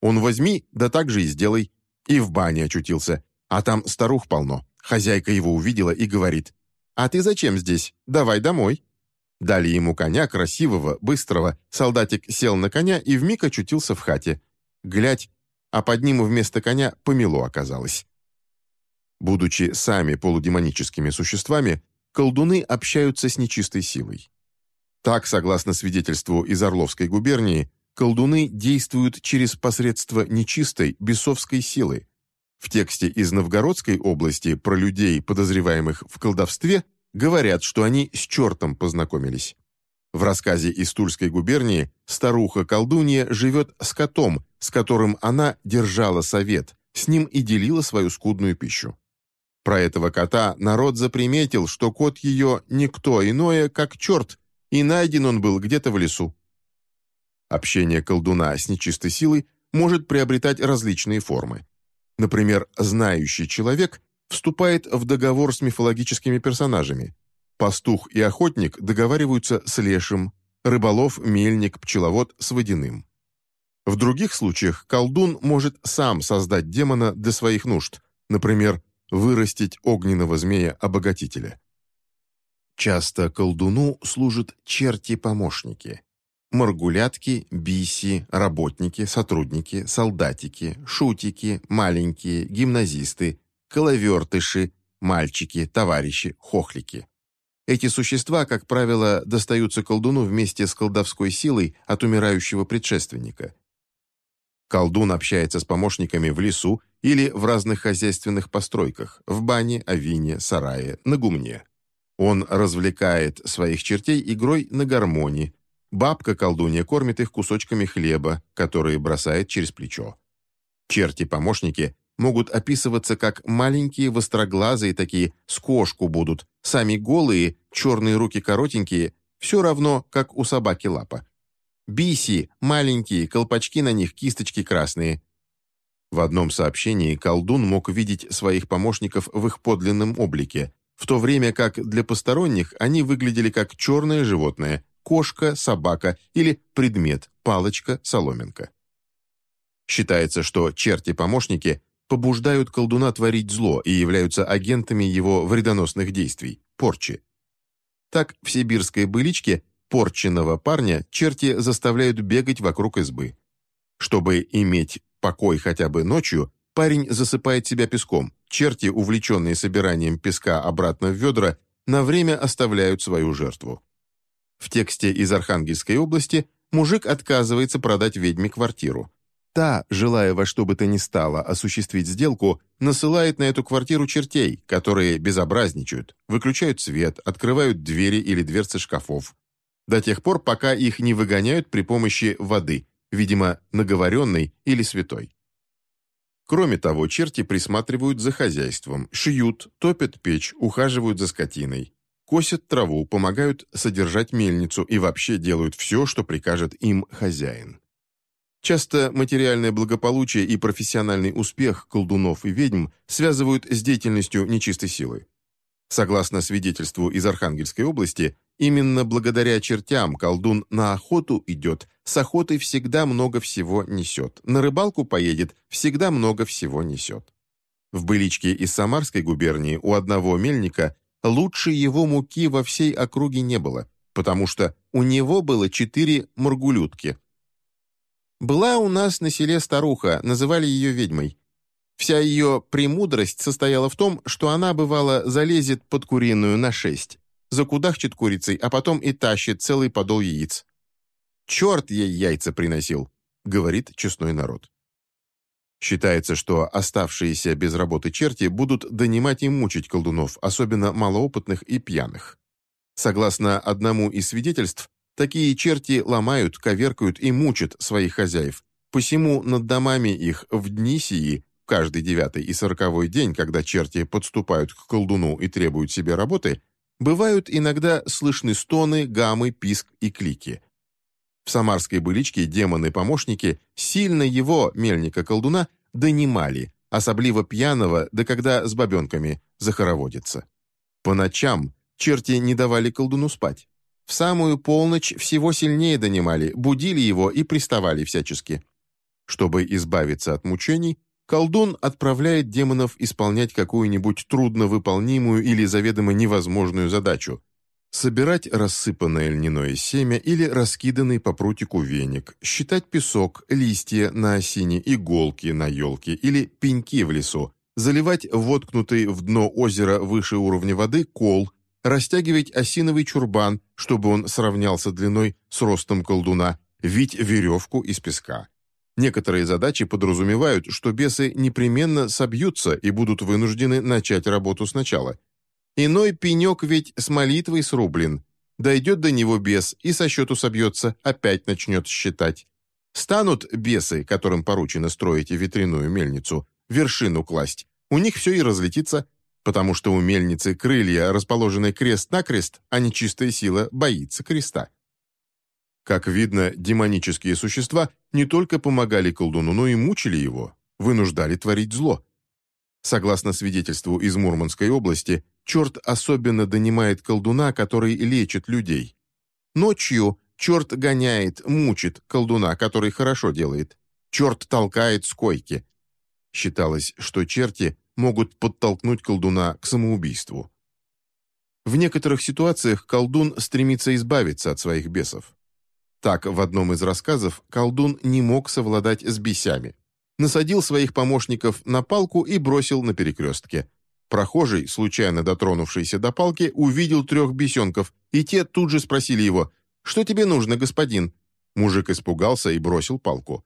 Speaker 1: Он возьми, да так же и сделай. И в бане очутился. А там старух полно. Хозяйка его увидела и говорит. «А ты зачем здесь? Давай домой». Дали ему коня красивого, быстрого. Солдатик сел на коня и вмиг очутился в хате. Глядь, а под ним вместо коня помело оказалось. Будучи сами полудемоническими существами, колдуны общаются с нечистой силой. Так, согласно свидетельству из Орловской губернии, колдуны действуют через посредство нечистой, бесовской силы. В тексте из Новгородской области про людей, подозреваемых в колдовстве, говорят, что они с чертом познакомились. В рассказе из Тульской губернии старуха-колдунья живет с котом, с которым она держала совет, с ним и делила свою скудную пищу. Про этого кота народ заприметил, что кот ее никто иное, как черт, и найден он был где-то в лесу. Общение колдуна с нечистой силой может приобретать различные формы. Например, знающий человек вступает в договор с мифологическими персонажами. Пастух и охотник договариваются с лешим, рыболов, мельник, пчеловод с водяным. В других случаях колдун может сам создать демона для своих нужд, например, вырастить огненного змея-обогатителя. Часто колдуну служат черти-помощники – Маргулятки, биси, работники, сотрудники, солдатики, шутики, маленькие, гимназисты, коловертыши, мальчики, товарищи, хохлики. Эти существа, как правило, достаются колдуну вместе с колдовской силой от умирающего предшественника. Колдун общается с помощниками в лесу или в разных хозяйственных постройках, в бане, авине, сарае, на гумне. Он развлекает своих чертей игрой на гармонии, Бабка-колдунья кормит их кусочками хлеба, которые бросает через плечо. Черти-помощники могут описываться как маленькие востроглазые такие, с кошку будут, сами голые, черные руки коротенькие, все равно, как у собаки лапа. Биси, маленькие, колпачки на них, кисточки красные. В одном сообщении колдун мог видеть своих помощников в их подлинном облике, в то время как для посторонних они выглядели как черное животное, кошка, собака или предмет, палочка, соломинка. Считается, что черти-помощники побуждают колдуна творить зло и являются агентами его вредоносных действий, порчи. Так, в сибирской быличке порченного парня черти заставляют бегать вокруг избы. Чтобы иметь покой хотя бы ночью, парень засыпает себя песком, черти, увлеченные собиранием песка обратно в ведра, на время оставляют свою жертву. В тексте из Архангельской области мужик отказывается продать ведьме квартиру. Та, желая во что бы то ни стало осуществить сделку, насылает на эту квартиру чертей, которые безобразничают, выключают свет, открывают двери или дверцы шкафов. До тех пор, пока их не выгоняют при помощи воды, видимо, наговоренной или святой. Кроме того, черти присматривают за хозяйством, шьют, топят печь, ухаживают за скотиной, косят траву, помогают содержать мельницу и вообще делают все, что прикажет им хозяин. Часто материальное благополучие и профессиональный успех колдунов и ведьм связывают с деятельностью нечистой силы. Согласно свидетельству из Архангельской области, именно благодаря чертям колдун на охоту идет, с охотой всегда много всего несет, на рыбалку поедет, всегда много всего несет. В быличке из Самарской губернии у одного мельника лучше его муки во всей округе не было, потому что у него было четыре моргулютки – была у нас на селе старуха, называли ее ведьмой. Вся ее премудрость состояла в том, что она, бывало, залезет под куриную на шесть, закудахчет курицей, а потом и тащит целый подол яиц. «Черт ей яйца приносил», — говорит честной народ. Считается, что оставшиеся без работы черти будут донимать и мучить колдунов, особенно малоопытных и пьяных. Согласно одному из свидетельств, Такие черти ломают, коверкают и мучат своих хозяев. Посему над домами их в дни сии, каждый девятый и сороковой день, когда черти подступают к колдуну и требуют себе работы, бывают иногда слышны стоны, гаммы, писк и клики. В самарской быличке демоны-помощники сильно его, мельника-колдуна, донимали, особливо пьяного, да когда с бабенками захороводится. По ночам черти не давали колдуну спать. В самую полночь всего сильнее донимали, будили его и приставали всячески. Чтобы избавиться от мучений, колдун отправляет демонов исполнять какую-нибудь трудновыполнимую или заведомо невозможную задачу – собирать рассыпанное льняное семя или раскиданный по прутику веник, считать песок, листья на осине, иголки на елке или пеньки в лесу, заливать воткнутый в дно озера выше уровня воды кол растягивать осиновый чурбан, чтобы он сравнялся длиной с ростом колдуна, вить веревку из песка. Некоторые задачи подразумевают, что бесы непременно собьются и будут вынуждены начать работу сначала. Иной пенек ведь с молитвой срублен. Дойдет до него бес и со счету собьется, опять начнет считать. Станут бесы, которым поручено строить ветряную мельницу, вершину класть. У них все и разлетится, потому что у мельницы крылья расположены крест-накрест, а нечистая сила боится креста. Как видно, демонические существа не только помогали колдуну, но и мучили его, вынуждали творить зло. Согласно свидетельству из Мурманской области, черт особенно донимает колдуна, который лечит людей. Ночью черт гоняет, мучит колдуна, который хорошо делает. Черт толкает с койки. Считалось, что черти могут подтолкнуть колдуна к самоубийству. В некоторых ситуациях колдун стремится избавиться от своих бесов. Так, в одном из рассказов колдун не мог совладать с бесями. Насадил своих помощников на палку и бросил на перекрестке. Прохожий, случайно дотронувшийся до палки, увидел трех бесенков, и те тут же спросили его «Что тебе нужно, господин?» Мужик испугался и бросил палку.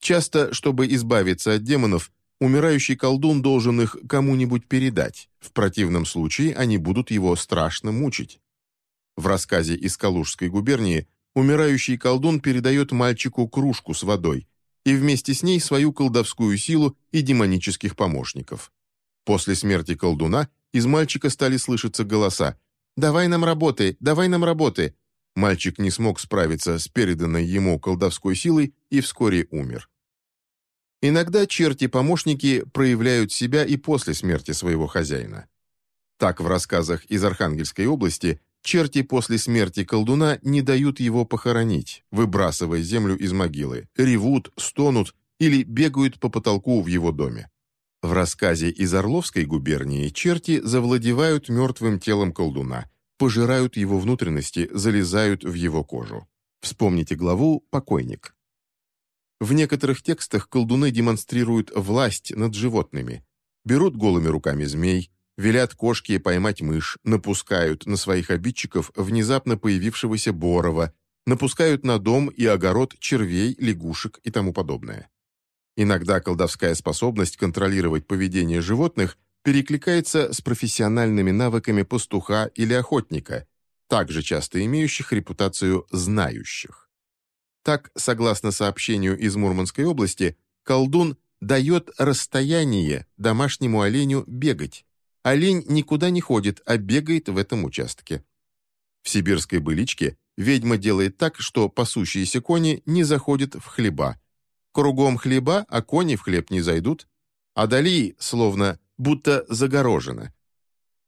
Speaker 1: Часто, чтобы избавиться от демонов, умирающий колдун должен их кому-нибудь передать, в противном случае они будут его страшно мучить. В рассказе из Калужской губернии умирающий колдун передает мальчику кружку с водой. и вместе с ней свою колдовскую силу и демонических помощников. После смерти колдуна из мальчика стали слышаться голоса «Давай нам работы! Давай нам работы!» Мальчик не смог справиться с переданной ему колдовской силой и вскоре умер. Иногда черти-помощники проявляют себя и после смерти своего хозяина. Так в рассказах из Архангельской области черти после смерти колдуна не дают его похоронить, выбрасывая землю из могилы, ревут, стонут или бегают по потолку в его доме. В рассказе из Орловской губернии черти завладевают мертвым телом колдуна, пожирают его внутренности, залезают в его кожу. Вспомните главу «Покойник». В некоторых текстах колдуны демонстрируют власть над животными, берут голыми руками змей, велят кошке поймать мышь, напускают на своих обидчиков внезапно появившегося борова, напускают на дом и огород червей, лягушек и тому подобное. Иногда колдовская способность контролировать поведение животных перекликается с профессиональными навыками пастуха или охотника, также часто имеющих репутацию знающих. Так, согласно сообщению из Мурманской области, колдун дает расстояние домашнему оленю бегать. Олень никуда не ходит, а бегает в этом участке. В сибирской быличке ведьма делает так, что пасущиеся кони не заходят в хлеба. Кругом хлеба, а кони в хлеб не зайдут. А дали, словно будто загорожена.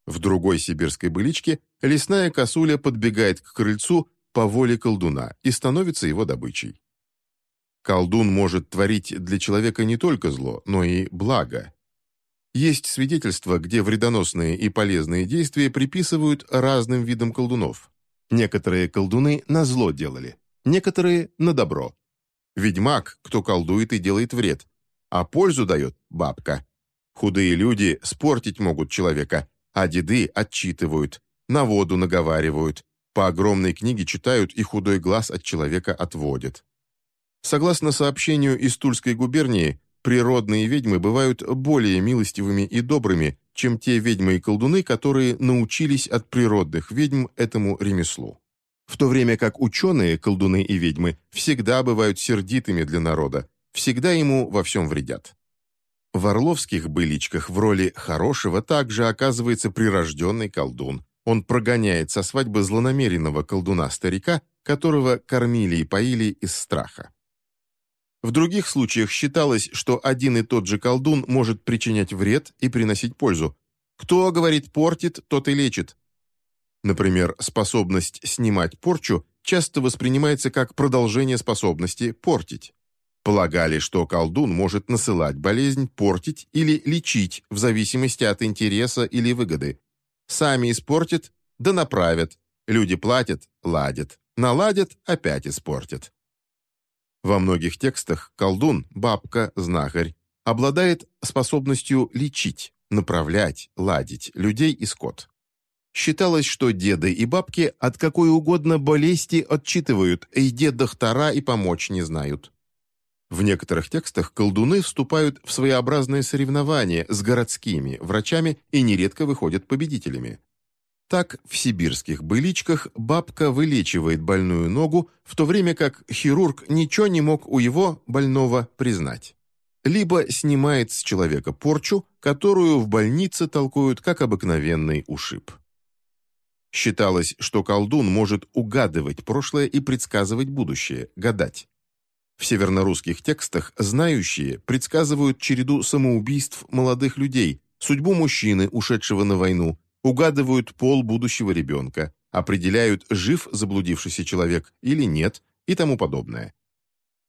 Speaker 1: В другой сибирской быличке лесная косуля подбегает к крыльцу по воле колдуна и становится его добычей. Колдун может творить для человека не только зло, но и благо. Есть свидетельства, где вредоносные и полезные действия приписывают разным видам колдунов. Некоторые колдуны на зло делали, некоторые на добро. Ведьмак, кто колдует и делает вред, а пользу дает бабка. Худые люди спортить могут человека, а деды отчитывают, на воду наговаривают, по огромной книге читают и худой глаз от человека отводят. Согласно сообщению из Тульской губернии, природные ведьмы бывают более милостивыми и добрыми, чем те ведьмы и колдуны, которые научились от природных ведьм этому ремеслу. В то время как ученые, колдуны и ведьмы всегда бывают сердитыми для народа, всегда ему во всем вредят. В орловских быличках в роли хорошего также оказывается прирожденный колдун. Он прогоняет со свадьбы злонамеренного колдуна-старика, которого кормили и поили из страха. В других случаях считалось, что один и тот же колдун может причинять вред и приносить пользу. Кто, говорит, портит, тот и лечит. Например, способность снимать порчу часто воспринимается как продолжение способности портить. Полагали, что колдун может насылать болезнь, портить или лечить в зависимости от интереса или выгоды. Сами испортят, да направят. Люди платят, ладят. Наладят, опять испортят. Во многих текстах колдун, бабка, знахарь обладает способностью лечить, направлять, ладить людей и скот. Считалось, что деды и бабки от какой угодно болезни отчитывают, и дед доктора и помочь не знают. В некоторых текстах колдуны вступают в своеобразное соревнование с городскими врачами и нередко выходят победителями. Так, в сибирских быличках бабка вылечивает больную ногу, в то время как хирург ничего не мог у его, больного, признать. Либо снимает с человека порчу, которую в больнице толкуют как обыкновенный ушиб. Считалось, что колдун может угадывать прошлое и предсказывать будущее, гадать. В севернорусских текстах знающие предсказывают череду самоубийств молодых людей, судьбу мужчины, ушедшего на войну, угадывают пол будущего ребенка, определяют, жив заблудившийся человек или нет и тому подобное.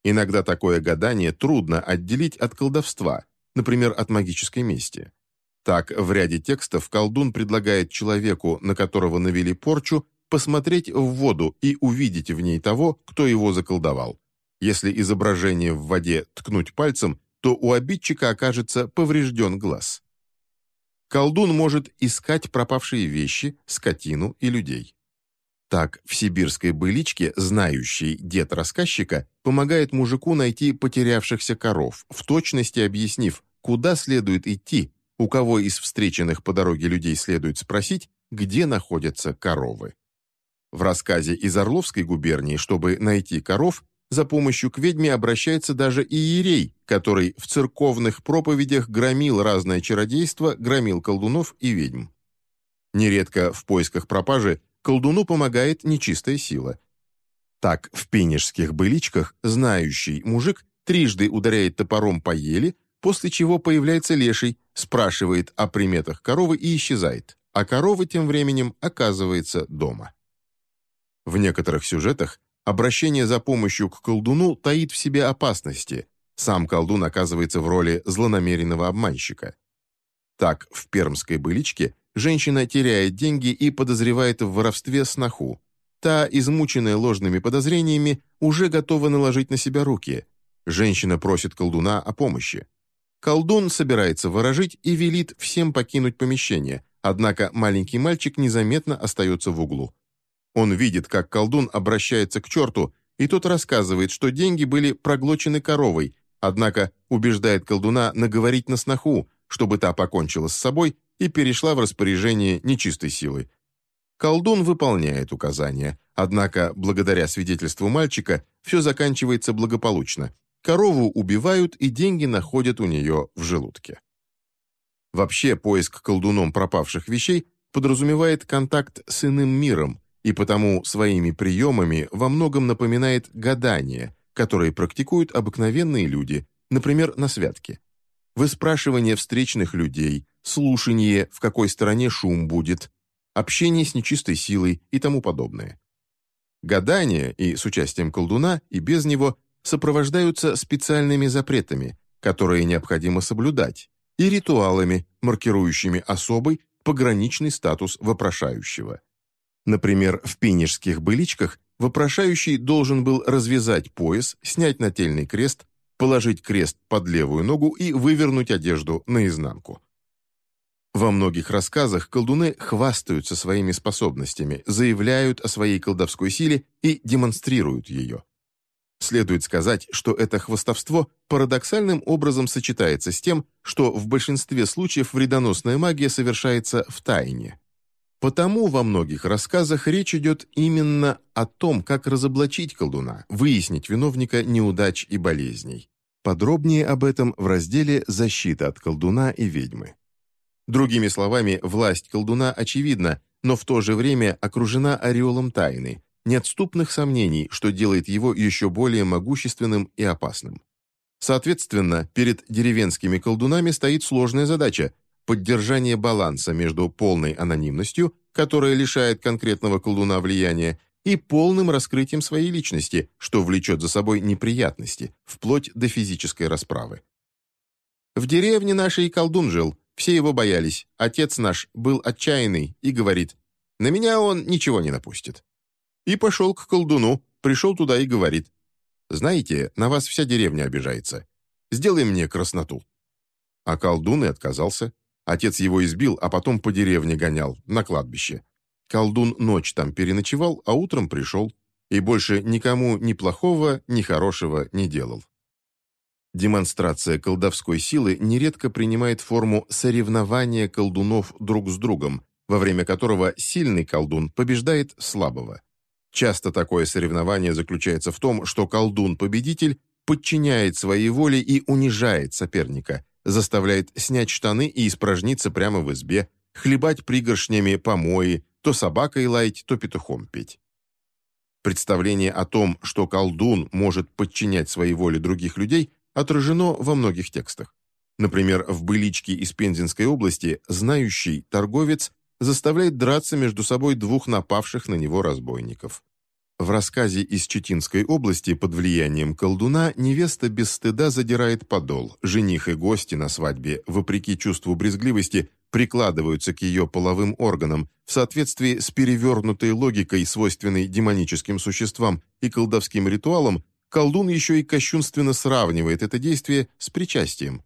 Speaker 1: Иногда такое гадание трудно отделить от колдовства, например, от магической мести. Так, в ряде текстов колдун предлагает человеку, на которого навели порчу, посмотреть в воду и увидеть в ней того, кто его заколдовал. Если изображение в воде ткнуть пальцем, то у обидчика окажется поврежден глаз. Колдун может искать пропавшие вещи, скотину и людей. Так, в сибирской быличке знающий дед рассказчика помогает мужику найти потерявшихся коров, в точности объяснив, куда следует идти, у кого из встреченных по дороге людей следует спросить, где находятся коровы. В рассказе из Орловской губернии, чтобы найти коров, за помощью к ведьме обращается даже иерей, который в церковных проповедях громил разное чародейство, громил колдунов и ведьм. Нередко в поисках пропажи колдуну помогает нечистая сила. Так, в пенежских быличках знающий мужик трижды ударяет топором по еле, после чего появляется леший, спрашивает о приметах коровы и исчезает, а корова тем временем оказывается дома. В некоторых сюжетах обращение за помощью к колдуну таит в себе опасности. Сам колдун оказывается в роли злонамеренного обманщика. Так, в пермской быличке женщина теряет деньги и подозревает в воровстве сноху. Та, измученная ложными подозрениями, уже готова наложить на себя руки. Женщина просит колдуна о помощи. Колдун собирается ворожить и велит всем покинуть помещение, однако маленький мальчик незаметно остается в углу. Он видит, как колдун обращается к черту, и тот рассказывает, что деньги были проглочены коровой, однако убеждает колдуна наговорить на сноху, чтобы та покончила с собой и перешла в распоряжение нечистой силы. Колдун выполняет указания, однако, благодаря свидетельству мальчика, все заканчивается благополучно. Корову убивают и деньги находят у нее в желудке. Вообще, поиск колдуном пропавших вещей подразумевает контакт с иным миром и потому своими приемами во многом напоминает гадание, которые практикуют обыкновенные люди, например, на святке. Выспрашивание встречных людей, слушание, в какой стороне шум будет, общение с нечистой силой и тому подобное. Гадания, и с участием колдуна, и без него, сопровождаются специальными запретами, которые необходимо соблюдать, и ритуалами, маркирующими особый, пограничный статус вопрошающего. Например, в пинежских быличках вопрошающий должен был развязать пояс, снять нательный крест, положить крест под левую ногу и вывернуть одежду наизнанку. Во многих рассказах колдуны хвастаются своими способностями, заявляют о своей колдовской силе и демонстрируют ее. Следует сказать, что это хвастовство парадоксальным образом сочетается с тем, что в большинстве случаев вредоносная магия совершается в тайне. Потому во многих рассказах речь идет именно о том, как разоблачить колдуна, выяснить виновника неудач и болезней. Подробнее об этом в разделе «Защита от колдуна и ведьмы». Другими словами, власть колдуна очевидна, но в то же время окружена ореолом тайны, неотступных сомнений, что делает его еще более могущественным и опасным. Соответственно, перед деревенскими колдунами стоит сложная задача – поддержание баланса между полной анонимностью, которая лишает конкретного колдуна влияния, и полным раскрытием своей личности, что влечет за собой неприятности, вплоть до физической расправы. В деревне нашей колдун жил, все его боялись. Отец наш был отчаянный и говорит, «На меня он ничего не напустит». И пошел к колдуну, пришел туда и говорит, «Знаете, на вас вся деревня обижается. Сделай мне красноту». А колдун и отказался. Отец его избил, а потом по деревне гонял, на кладбище. Колдун ночь там переночевал, а утром пришел. И больше никому ни плохого, ни хорошего не делал. Демонстрация колдовской силы нередко принимает форму соревнования колдунов друг с другом, во время которого сильный колдун побеждает слабого. Часто такое соревнование заключается в том, что колдун-победитель подчиняет своей воле и унижает соперника, заставляет снять штаны и испражниться прямо в избе, хлебать пригоршнями помои, то собакой лаять, то петухом петь. Представление о том, что колдун может подчинять своей воле других людей, отражено во многих текстах. Например, в «Быличке» из Пензенской области знающий торговец заставляет драться между собой двух напавших на него разбойников. В рассказе из Читинской области под влиянием колдуна невеста без стыда задирает подол. Жених и гости на свадьбе, вопреки чувству брезгливости, прикладываются к ее половым органам в соответствии с перевернутой логикой, свойственной демоническим существам и колдовским ритуалам, колдун еще и кощунственно сравнивает это действие с причастием.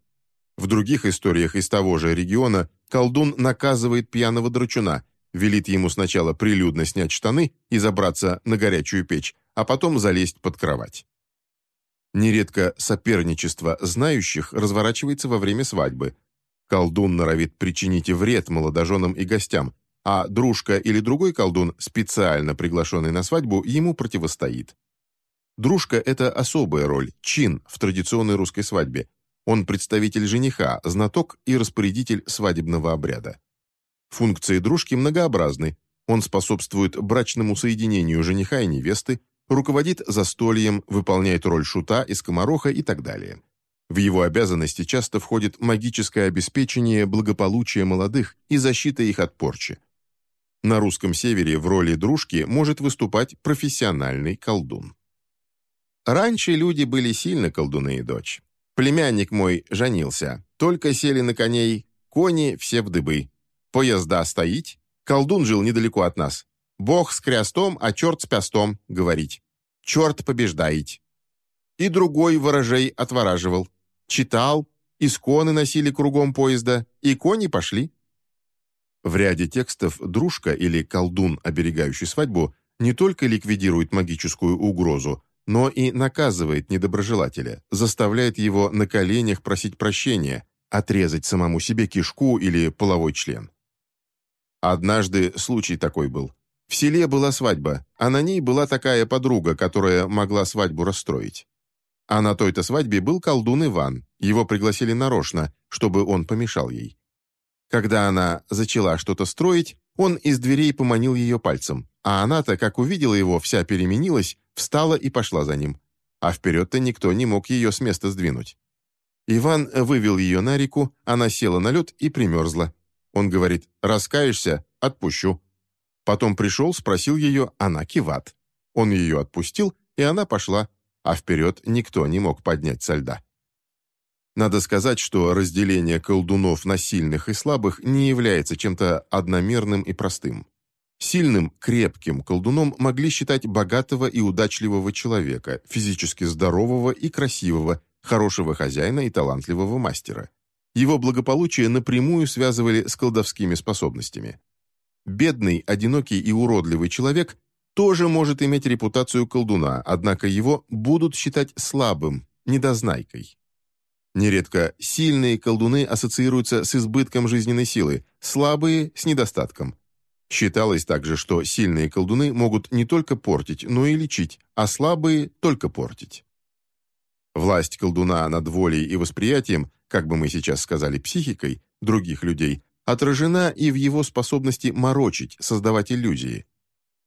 Speaker 1: В других историях из того же региона колдун наказывает пьяного драчуна, велит ему сначала прилюдно снять штаны и забраться на горячую печь, а потом залезть под кровать. Нередко соперничество знающих разворачивается во время свадьбы. Колдун норовит причинить вред молодоженам и гостям, а дружка или другой колдун, специально приглашенный на свадьбу, ему противостоит. Дружка – это особая роль, чин в традиционной русской свадьбе. Он представитель жениха, знаток и распорядитель свадебного обряда. Функции дружки многообразны. Он способствует брачному соединению жениха и невесты, руководит застольем, выполняет роль шута и скомороха и так далее. В его обязанности часто входит магическое обеспечение благополучия молодых и защита их от порчи. На русском севере в роли дружки может выступать профессиональный колдун. Раньше люди были сильно колдуны и дочь. Племянник мой женился, только сели на коней, кони все в дыбы. Поезда стоить, колдун жил недалеко от нас. Бог с крестом, а черт с пястом, говорить. Черт побеждает. И другой ворожей отвораживал. Читал, исконы носили кругом поезда, и кони пошли. В ряде текстов дружка или колдун, оберегающий свадьбу, не только ликвидирует магическую угрозу, но и наказывает недоброжелателя, заставляет его на коленях просить прощения, отрезать самому себе кишку или половой член. Однажды случай такой был. В селе была свадьба, а на ней была такая подруга, которая могла свадьбу расстроить. А на той-то свадьбе был колдун Иван, его пригласили нарочно, чтобы он помешал ей. Когда она зачала что-то строить, он из дверей поманил ее пальцем, а она-то, как увидела его, вся переменилась, встала и пошла за ним. А вперед-то никто не мог ее с места сдвинуть. Иван вывел ее на реку, она села на лед и примерзла. Он говорит «Раскаешься? Отпущу». Потом пришел, спросил ее, она киват. Он ее отпустил, и она пошла, а вперед никто не мог поднять со льда. Надо сказать, что разделение колдунов на сильных и слабых не является чем-то одномерным и простым. Сильным, крепким колдуном могли считать богатого и удачливого человека, физически здорового и красивого, хорошего хозяина и талантливого мастера. Его благополучие напрямую связывали с колдовскими способностями. Бедный, одинокий и уродливый человек тоже может иметь репутацию колдуна, однако его будут считать слабым, недознайкой. Нередко сильные колдуны ассоциируются с избытком жизненной силы, слабые – с недостатком. Считалось также, что сильные колдуны могут не только портить, но и лечить, а слабые – только портить. Власть колдуна над волей и восприятием, как бы мы сейчас сказали, психикой других людей, отражена и в его способности морочить, создавать иллюзии.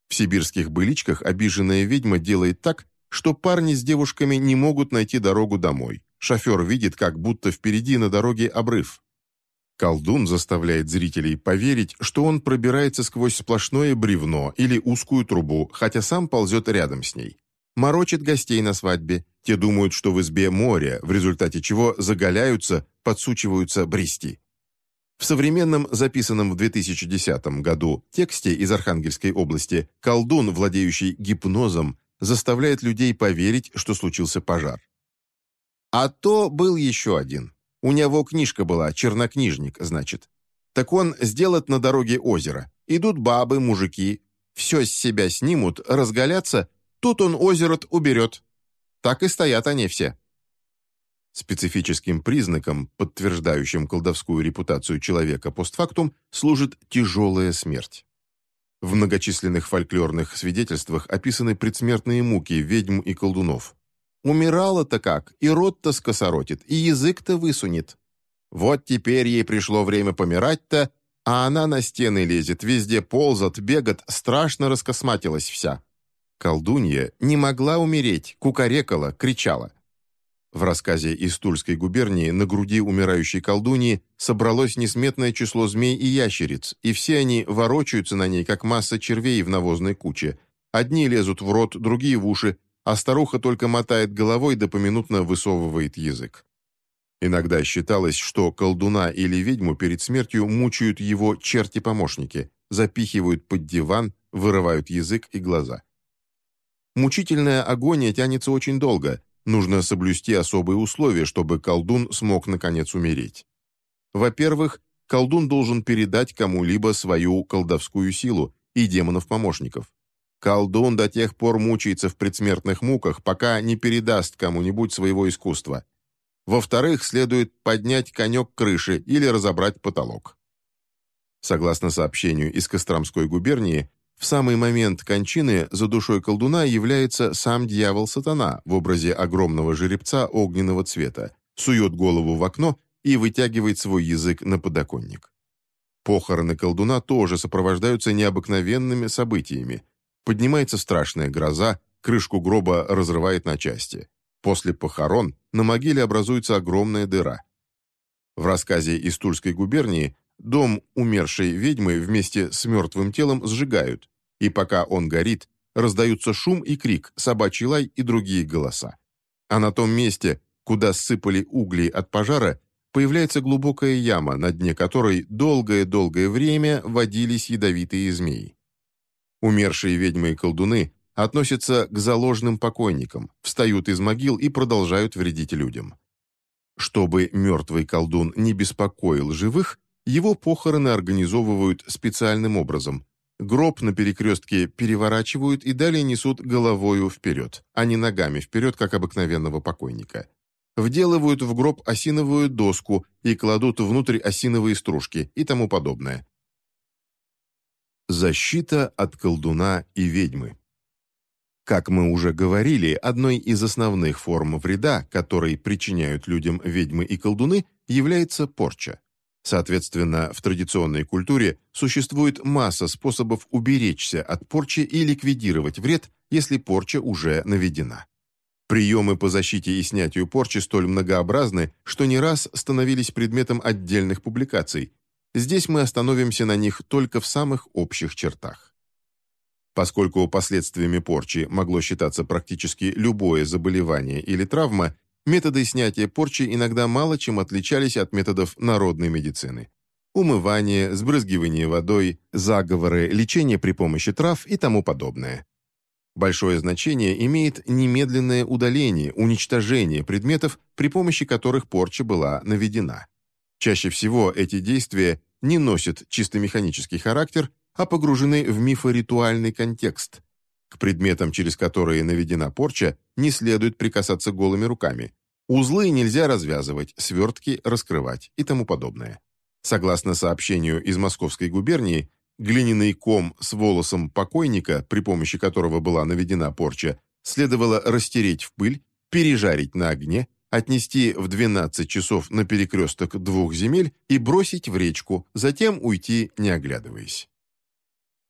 Speaker 1: В сибирских быличках обиженная ведьма делает так, что парни с девушками не могут найти дорогу домой. Шофер видит, как будто впереди на дороге обрыв. Колдун заставляет зрителей поверить, что он пробирается сквозь сплошное бревно или узкую трубу, хотя сам ползет рядом с ней. Морочит гостей на свадьбе. Те думают, что в избе море, в результате чего заголяются, подсучиваются брести. В современном, записанном в 2010 году тексте из Архангельской области колдун, владеющий гипнозом, заставляет людей поверить, что случился пожар. А то был еще один. У него книжка была, чернокнижник, значит. Так он сделает на дороге озеро. Идут бабы, мужики, все с себя снимут, разголятся, тут он озеро уберет. Так и стоят они все. Специфическим признаком, подтверждающим колдовскую репутацию человека постфактум, служит тяжелая смерть. В многочисленных фольклорных свидетельствах описаны предсмертные муки ведьм и колдунов. Умирала-то как, и рот-то скосоротит, и язык-то высунет. Вот теперь ей пришло время помирать-то, а она на стены лезет, везде ползат, бегат, страшно раскосматилась вся. Колдунья не могла умереть, кукарекала, кричала. В рассказе из Тульской губернии на груди умирающей колдуньи собралось несметное число змей и ящериц, и все они ворочаются на ней, как масса червей в навозной куче. Одни лезут в рот, другие в уши, а старуха только мотает головой да поминутно высовывает язык. Иногда считалось, что колдуна или ведьму перед смертью мучают его черти-помощники, запихивают под диван, вырывают язык и глаза. Мучительная агония тянется очень долго, нужно соблюсти особые условия, чтобы колдун смог наконец умереть. Во-первых, колдун должен передать кому-либо свою колдовскую силу и демонов-помощников. Колдун до тех пор мучается в предсмертных муках, пока не передаст кому-нибудь своего искусства. Во-вторых, следует поднять конек крыши или разобрать потолок. Согласно сообщению из Костромской губернии, в самый момент кончины за душой колдуна является сам дьявол-сатана в образе огромного жеребца огненного цвета, сует голову в окно и вытягивает свой язык на подоконник. Похороны колдуна тоже сопровождаются необыкновенными событиями. Поднимается страшная гроза, крышку гроба разрывает на части. После похорон на могиле образуется огромная дыра. В рассказе из Тульской губернии Дом умершей ведьмы вместе с мертвым телом сжигают, и пока он горит, раздаются шум и крик, собачий лай и другие голоса. А на том месте, куда сыпали угли от пожара, появляется глубокая яма, на дне которой долгое-долгое время водились ядовитые змеи. Умершие ведьмы и колдуны относятся к заложенным покойникам, встают из могил и продолжают вредить людям. Чтобы мертвый колдун не беспокоил живых, его похороны организовывают специальным образом. Гроб на перекрестке переворачивают и далее несут головою вперед, а не ногами вперед, как обыкновенного покойника. Вделывают в гроб осиновую доску и кладут внутрь осиновые стружки и тому подобное. Защита от колдуна и ведьмы Как мы уже говорили, одной из основных форм вреда, который причиняют людям ведьмы и колдуны, является порча. Соответственно, в традиционной культуре существует масса способов уберечься от порчи и ликвидировать вред, если порча уже наведена. Приемы по защите и снятию порчи столь многообразны, что не раз становились предметом отдельных публикаций. Здесь мы остановимся на них только в самых общих чертах. Поскольку последствиями порчи могло считаться практически любое заболевание или травма, Методы снятия порчи иногда мало чем отличались от методов народной медицины. Умывание, сбрызгивание водой, заговоры, лечение при помощи трав и тому подобное. Большое значение имеет немедленное удаление, уничтожение предметов, при помощи которых порча была наведена. Чаще всего эти действия не носят чисто механический характер, а погружены в мифоритуальный контекст. К предметам, через которые наведена порча, не следует прикасаться голыми руками. Узлы нельзя развязывать, свертки раскрывать и тому подобное. Согласно сообщению из Московской губернии, глиняный ком с волосом покойника, при помощи которого была наведена порча, следовало растереть в пыль, пережарить на огне, отнести в 12 часов на перекресток двух земель и бросить в речку, затем уйти, не оглядываясь.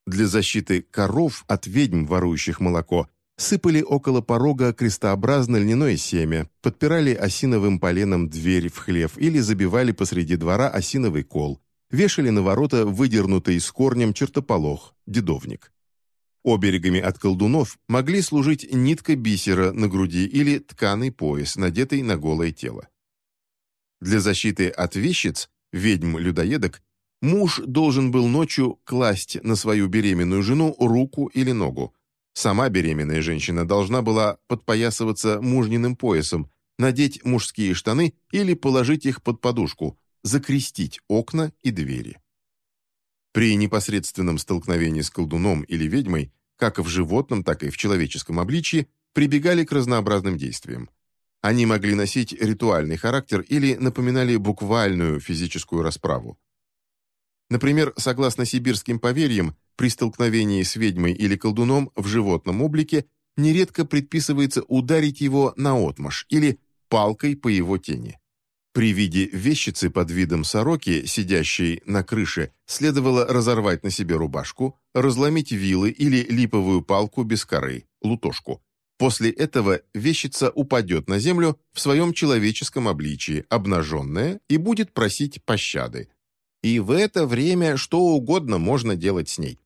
Speaker 1: Для защиты коров от ведьм, ворующих молоко, сыпали около порога крестообразно льняное семя, подпирали осиновым поленом дверь в хлев или забивали посреди двора осиновый кол, вешали на ворота выдернутый с корнем чертополох, дедовник. Оберегами от колдунов могли служить нитка бисера на груди или тканый пояс, надетый на голое тело. Для защиты от вещиц, ведьм-людоедок, муж должен был ночью класть на свою беременную жену руку или ногу, Сама беременная женщина должна была подпоясываться мужниным поясом, надеть мужские штаны или положить их под подушку, закрестить окна и двери. При непосредственном столкновении с колдуном или ведьмой, как в животном, так и в человеческом обличье, прибегали к разнообразным действиям. Они могли носить ритуальный характер или напоминали буквальную физическую расправу. Например, согласно сибирским поверьям, при столкновении с ведьмой или колдуном в животном облике нередко предписывается ударить его наотмашь или палкой по его тени. При виде вещицы под видом сороки, сидящей на крыше, следовало разорвать на себе рубашку, разломить вилы или липовую палку без коры, лутошку. После этого вещица упадет на землю в своем человеческом обличии, обнаженная, и будет просить пощады. И в это время что угодно можно делать с ней.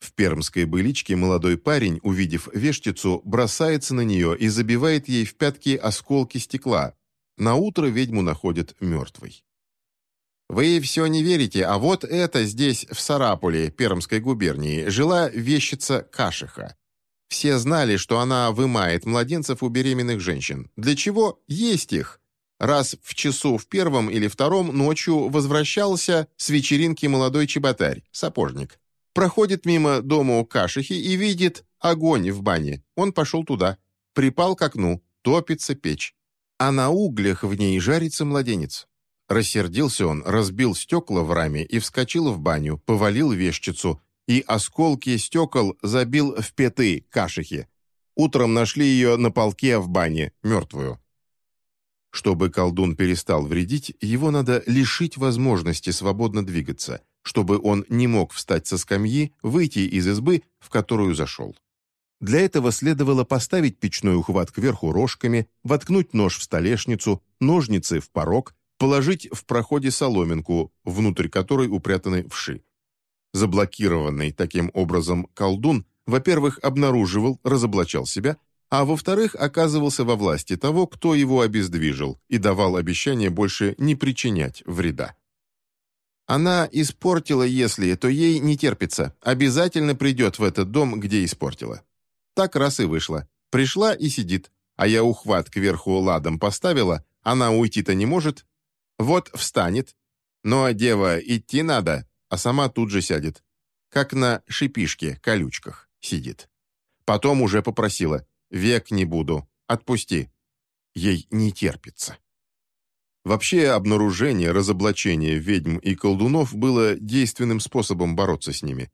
Speaker 1: В пермской быличке молодой парень, увидев вештицу, бросается на нее и забивает ей в пятки осколки стекла. На утро ведьму находят мертвой. Вы все не верите, а вот это здесь, в Сарапуле, Пермской губернии, жила вещица Кашиха. Все знали, что она вымает младенцев у беременных женщин. Для чего? Есть их. Раз в часу в первом или втором ночью возвращался с вечеринки молодой чеботарь, сапожник. Проходит мимо дома у Кашихи и видит огонь в бане. Он пошел туда. Припал к окну. Топится печь. А на углях в ней жарится младенец. Рассердился он, разбил стекла в раме и вскочил в баню, повалил вещицу. и осколки стекол забил в петы кашихи. Утром нашли ее на полке в бане, мертвую. Чтобы колдун перестал вредить, его надо лишить возможности свободно двигаться, чтобы он не мог встать со скамьи, выйти из избы, в которую зашел. Для этого следовало поставить печной ухват кверху рожками, воткнуть нож в столешницу, ножницы в порог, положить в проходе соломинку, внутрь которой упрятаны вши. Заблокированный таким образом колдун, во-первых, обнаруживал, разоблачал себя, а во-вторых, оказывался во власти того, кто его обездвижил и давал обещание больше не причинять вреда. Она испортила, если, то ей не терпится, обязательно придет в этот дом, где испортила. Так раз и вышло. Пришла и сидит, а я ухват кверху ладом поставила, она уйти-то не может. Вот встанет. Ну а дева идти надо, а сама тут же сядет. Как на шипишке, колючках, сидит. Потом уже попросила, век не буду, отпусти. Ей не терпится. Вообще, обнаружение, разоблачение ведьм и колдунов было действенным способом бороться с ними.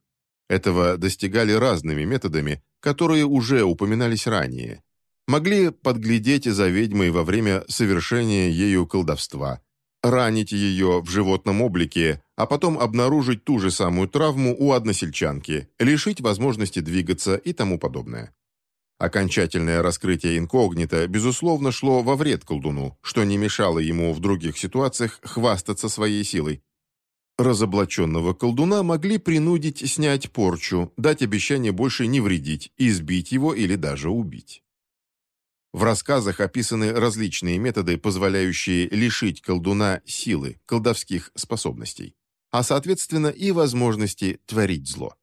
Speaker 1: Этого достигали разными методами, которые уже упоминались ранее. Могли подглядеть за ведьмой во время совершения ею колдовства, ранить ее в животном облике, а потом обнаружить ту же самую травму у односельчанки, лишить возможности двигаться и тому подобное. Окончательное раскрытие инкогнито, безусловно, шло во вред колдуну, что не мешало ему в других ситуациях хвастаться своей силой. Разоблаченного колдуна могли принудить снять порчу, дать обещание больше не вредить, избить его или даже убить. В рассказах описаны различные методы, позволяющие лишить колдуна силы, колдовских способностей, а соответственно и возможности творить зло.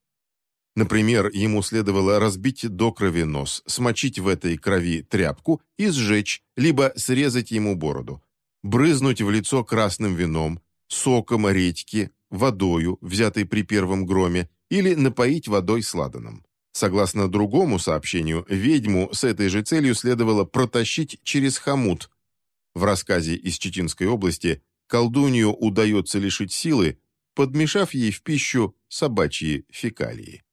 Speaker 1: Например, ему следовало разбить до крови нос, смочить в этой крови тряпку и сжечь, либо срезать ему бороду, брызнуть в лицо красным вином, соком редьки, водою, взятой при первом громе, или напоить водой с ладаном. Согласно другому сообщению, ведьму с этой же целью следовало протащить через хомут. В рассказе из Читинской области колдунью удается лишить силы, подмешав ей в пищу собачьи фекалии.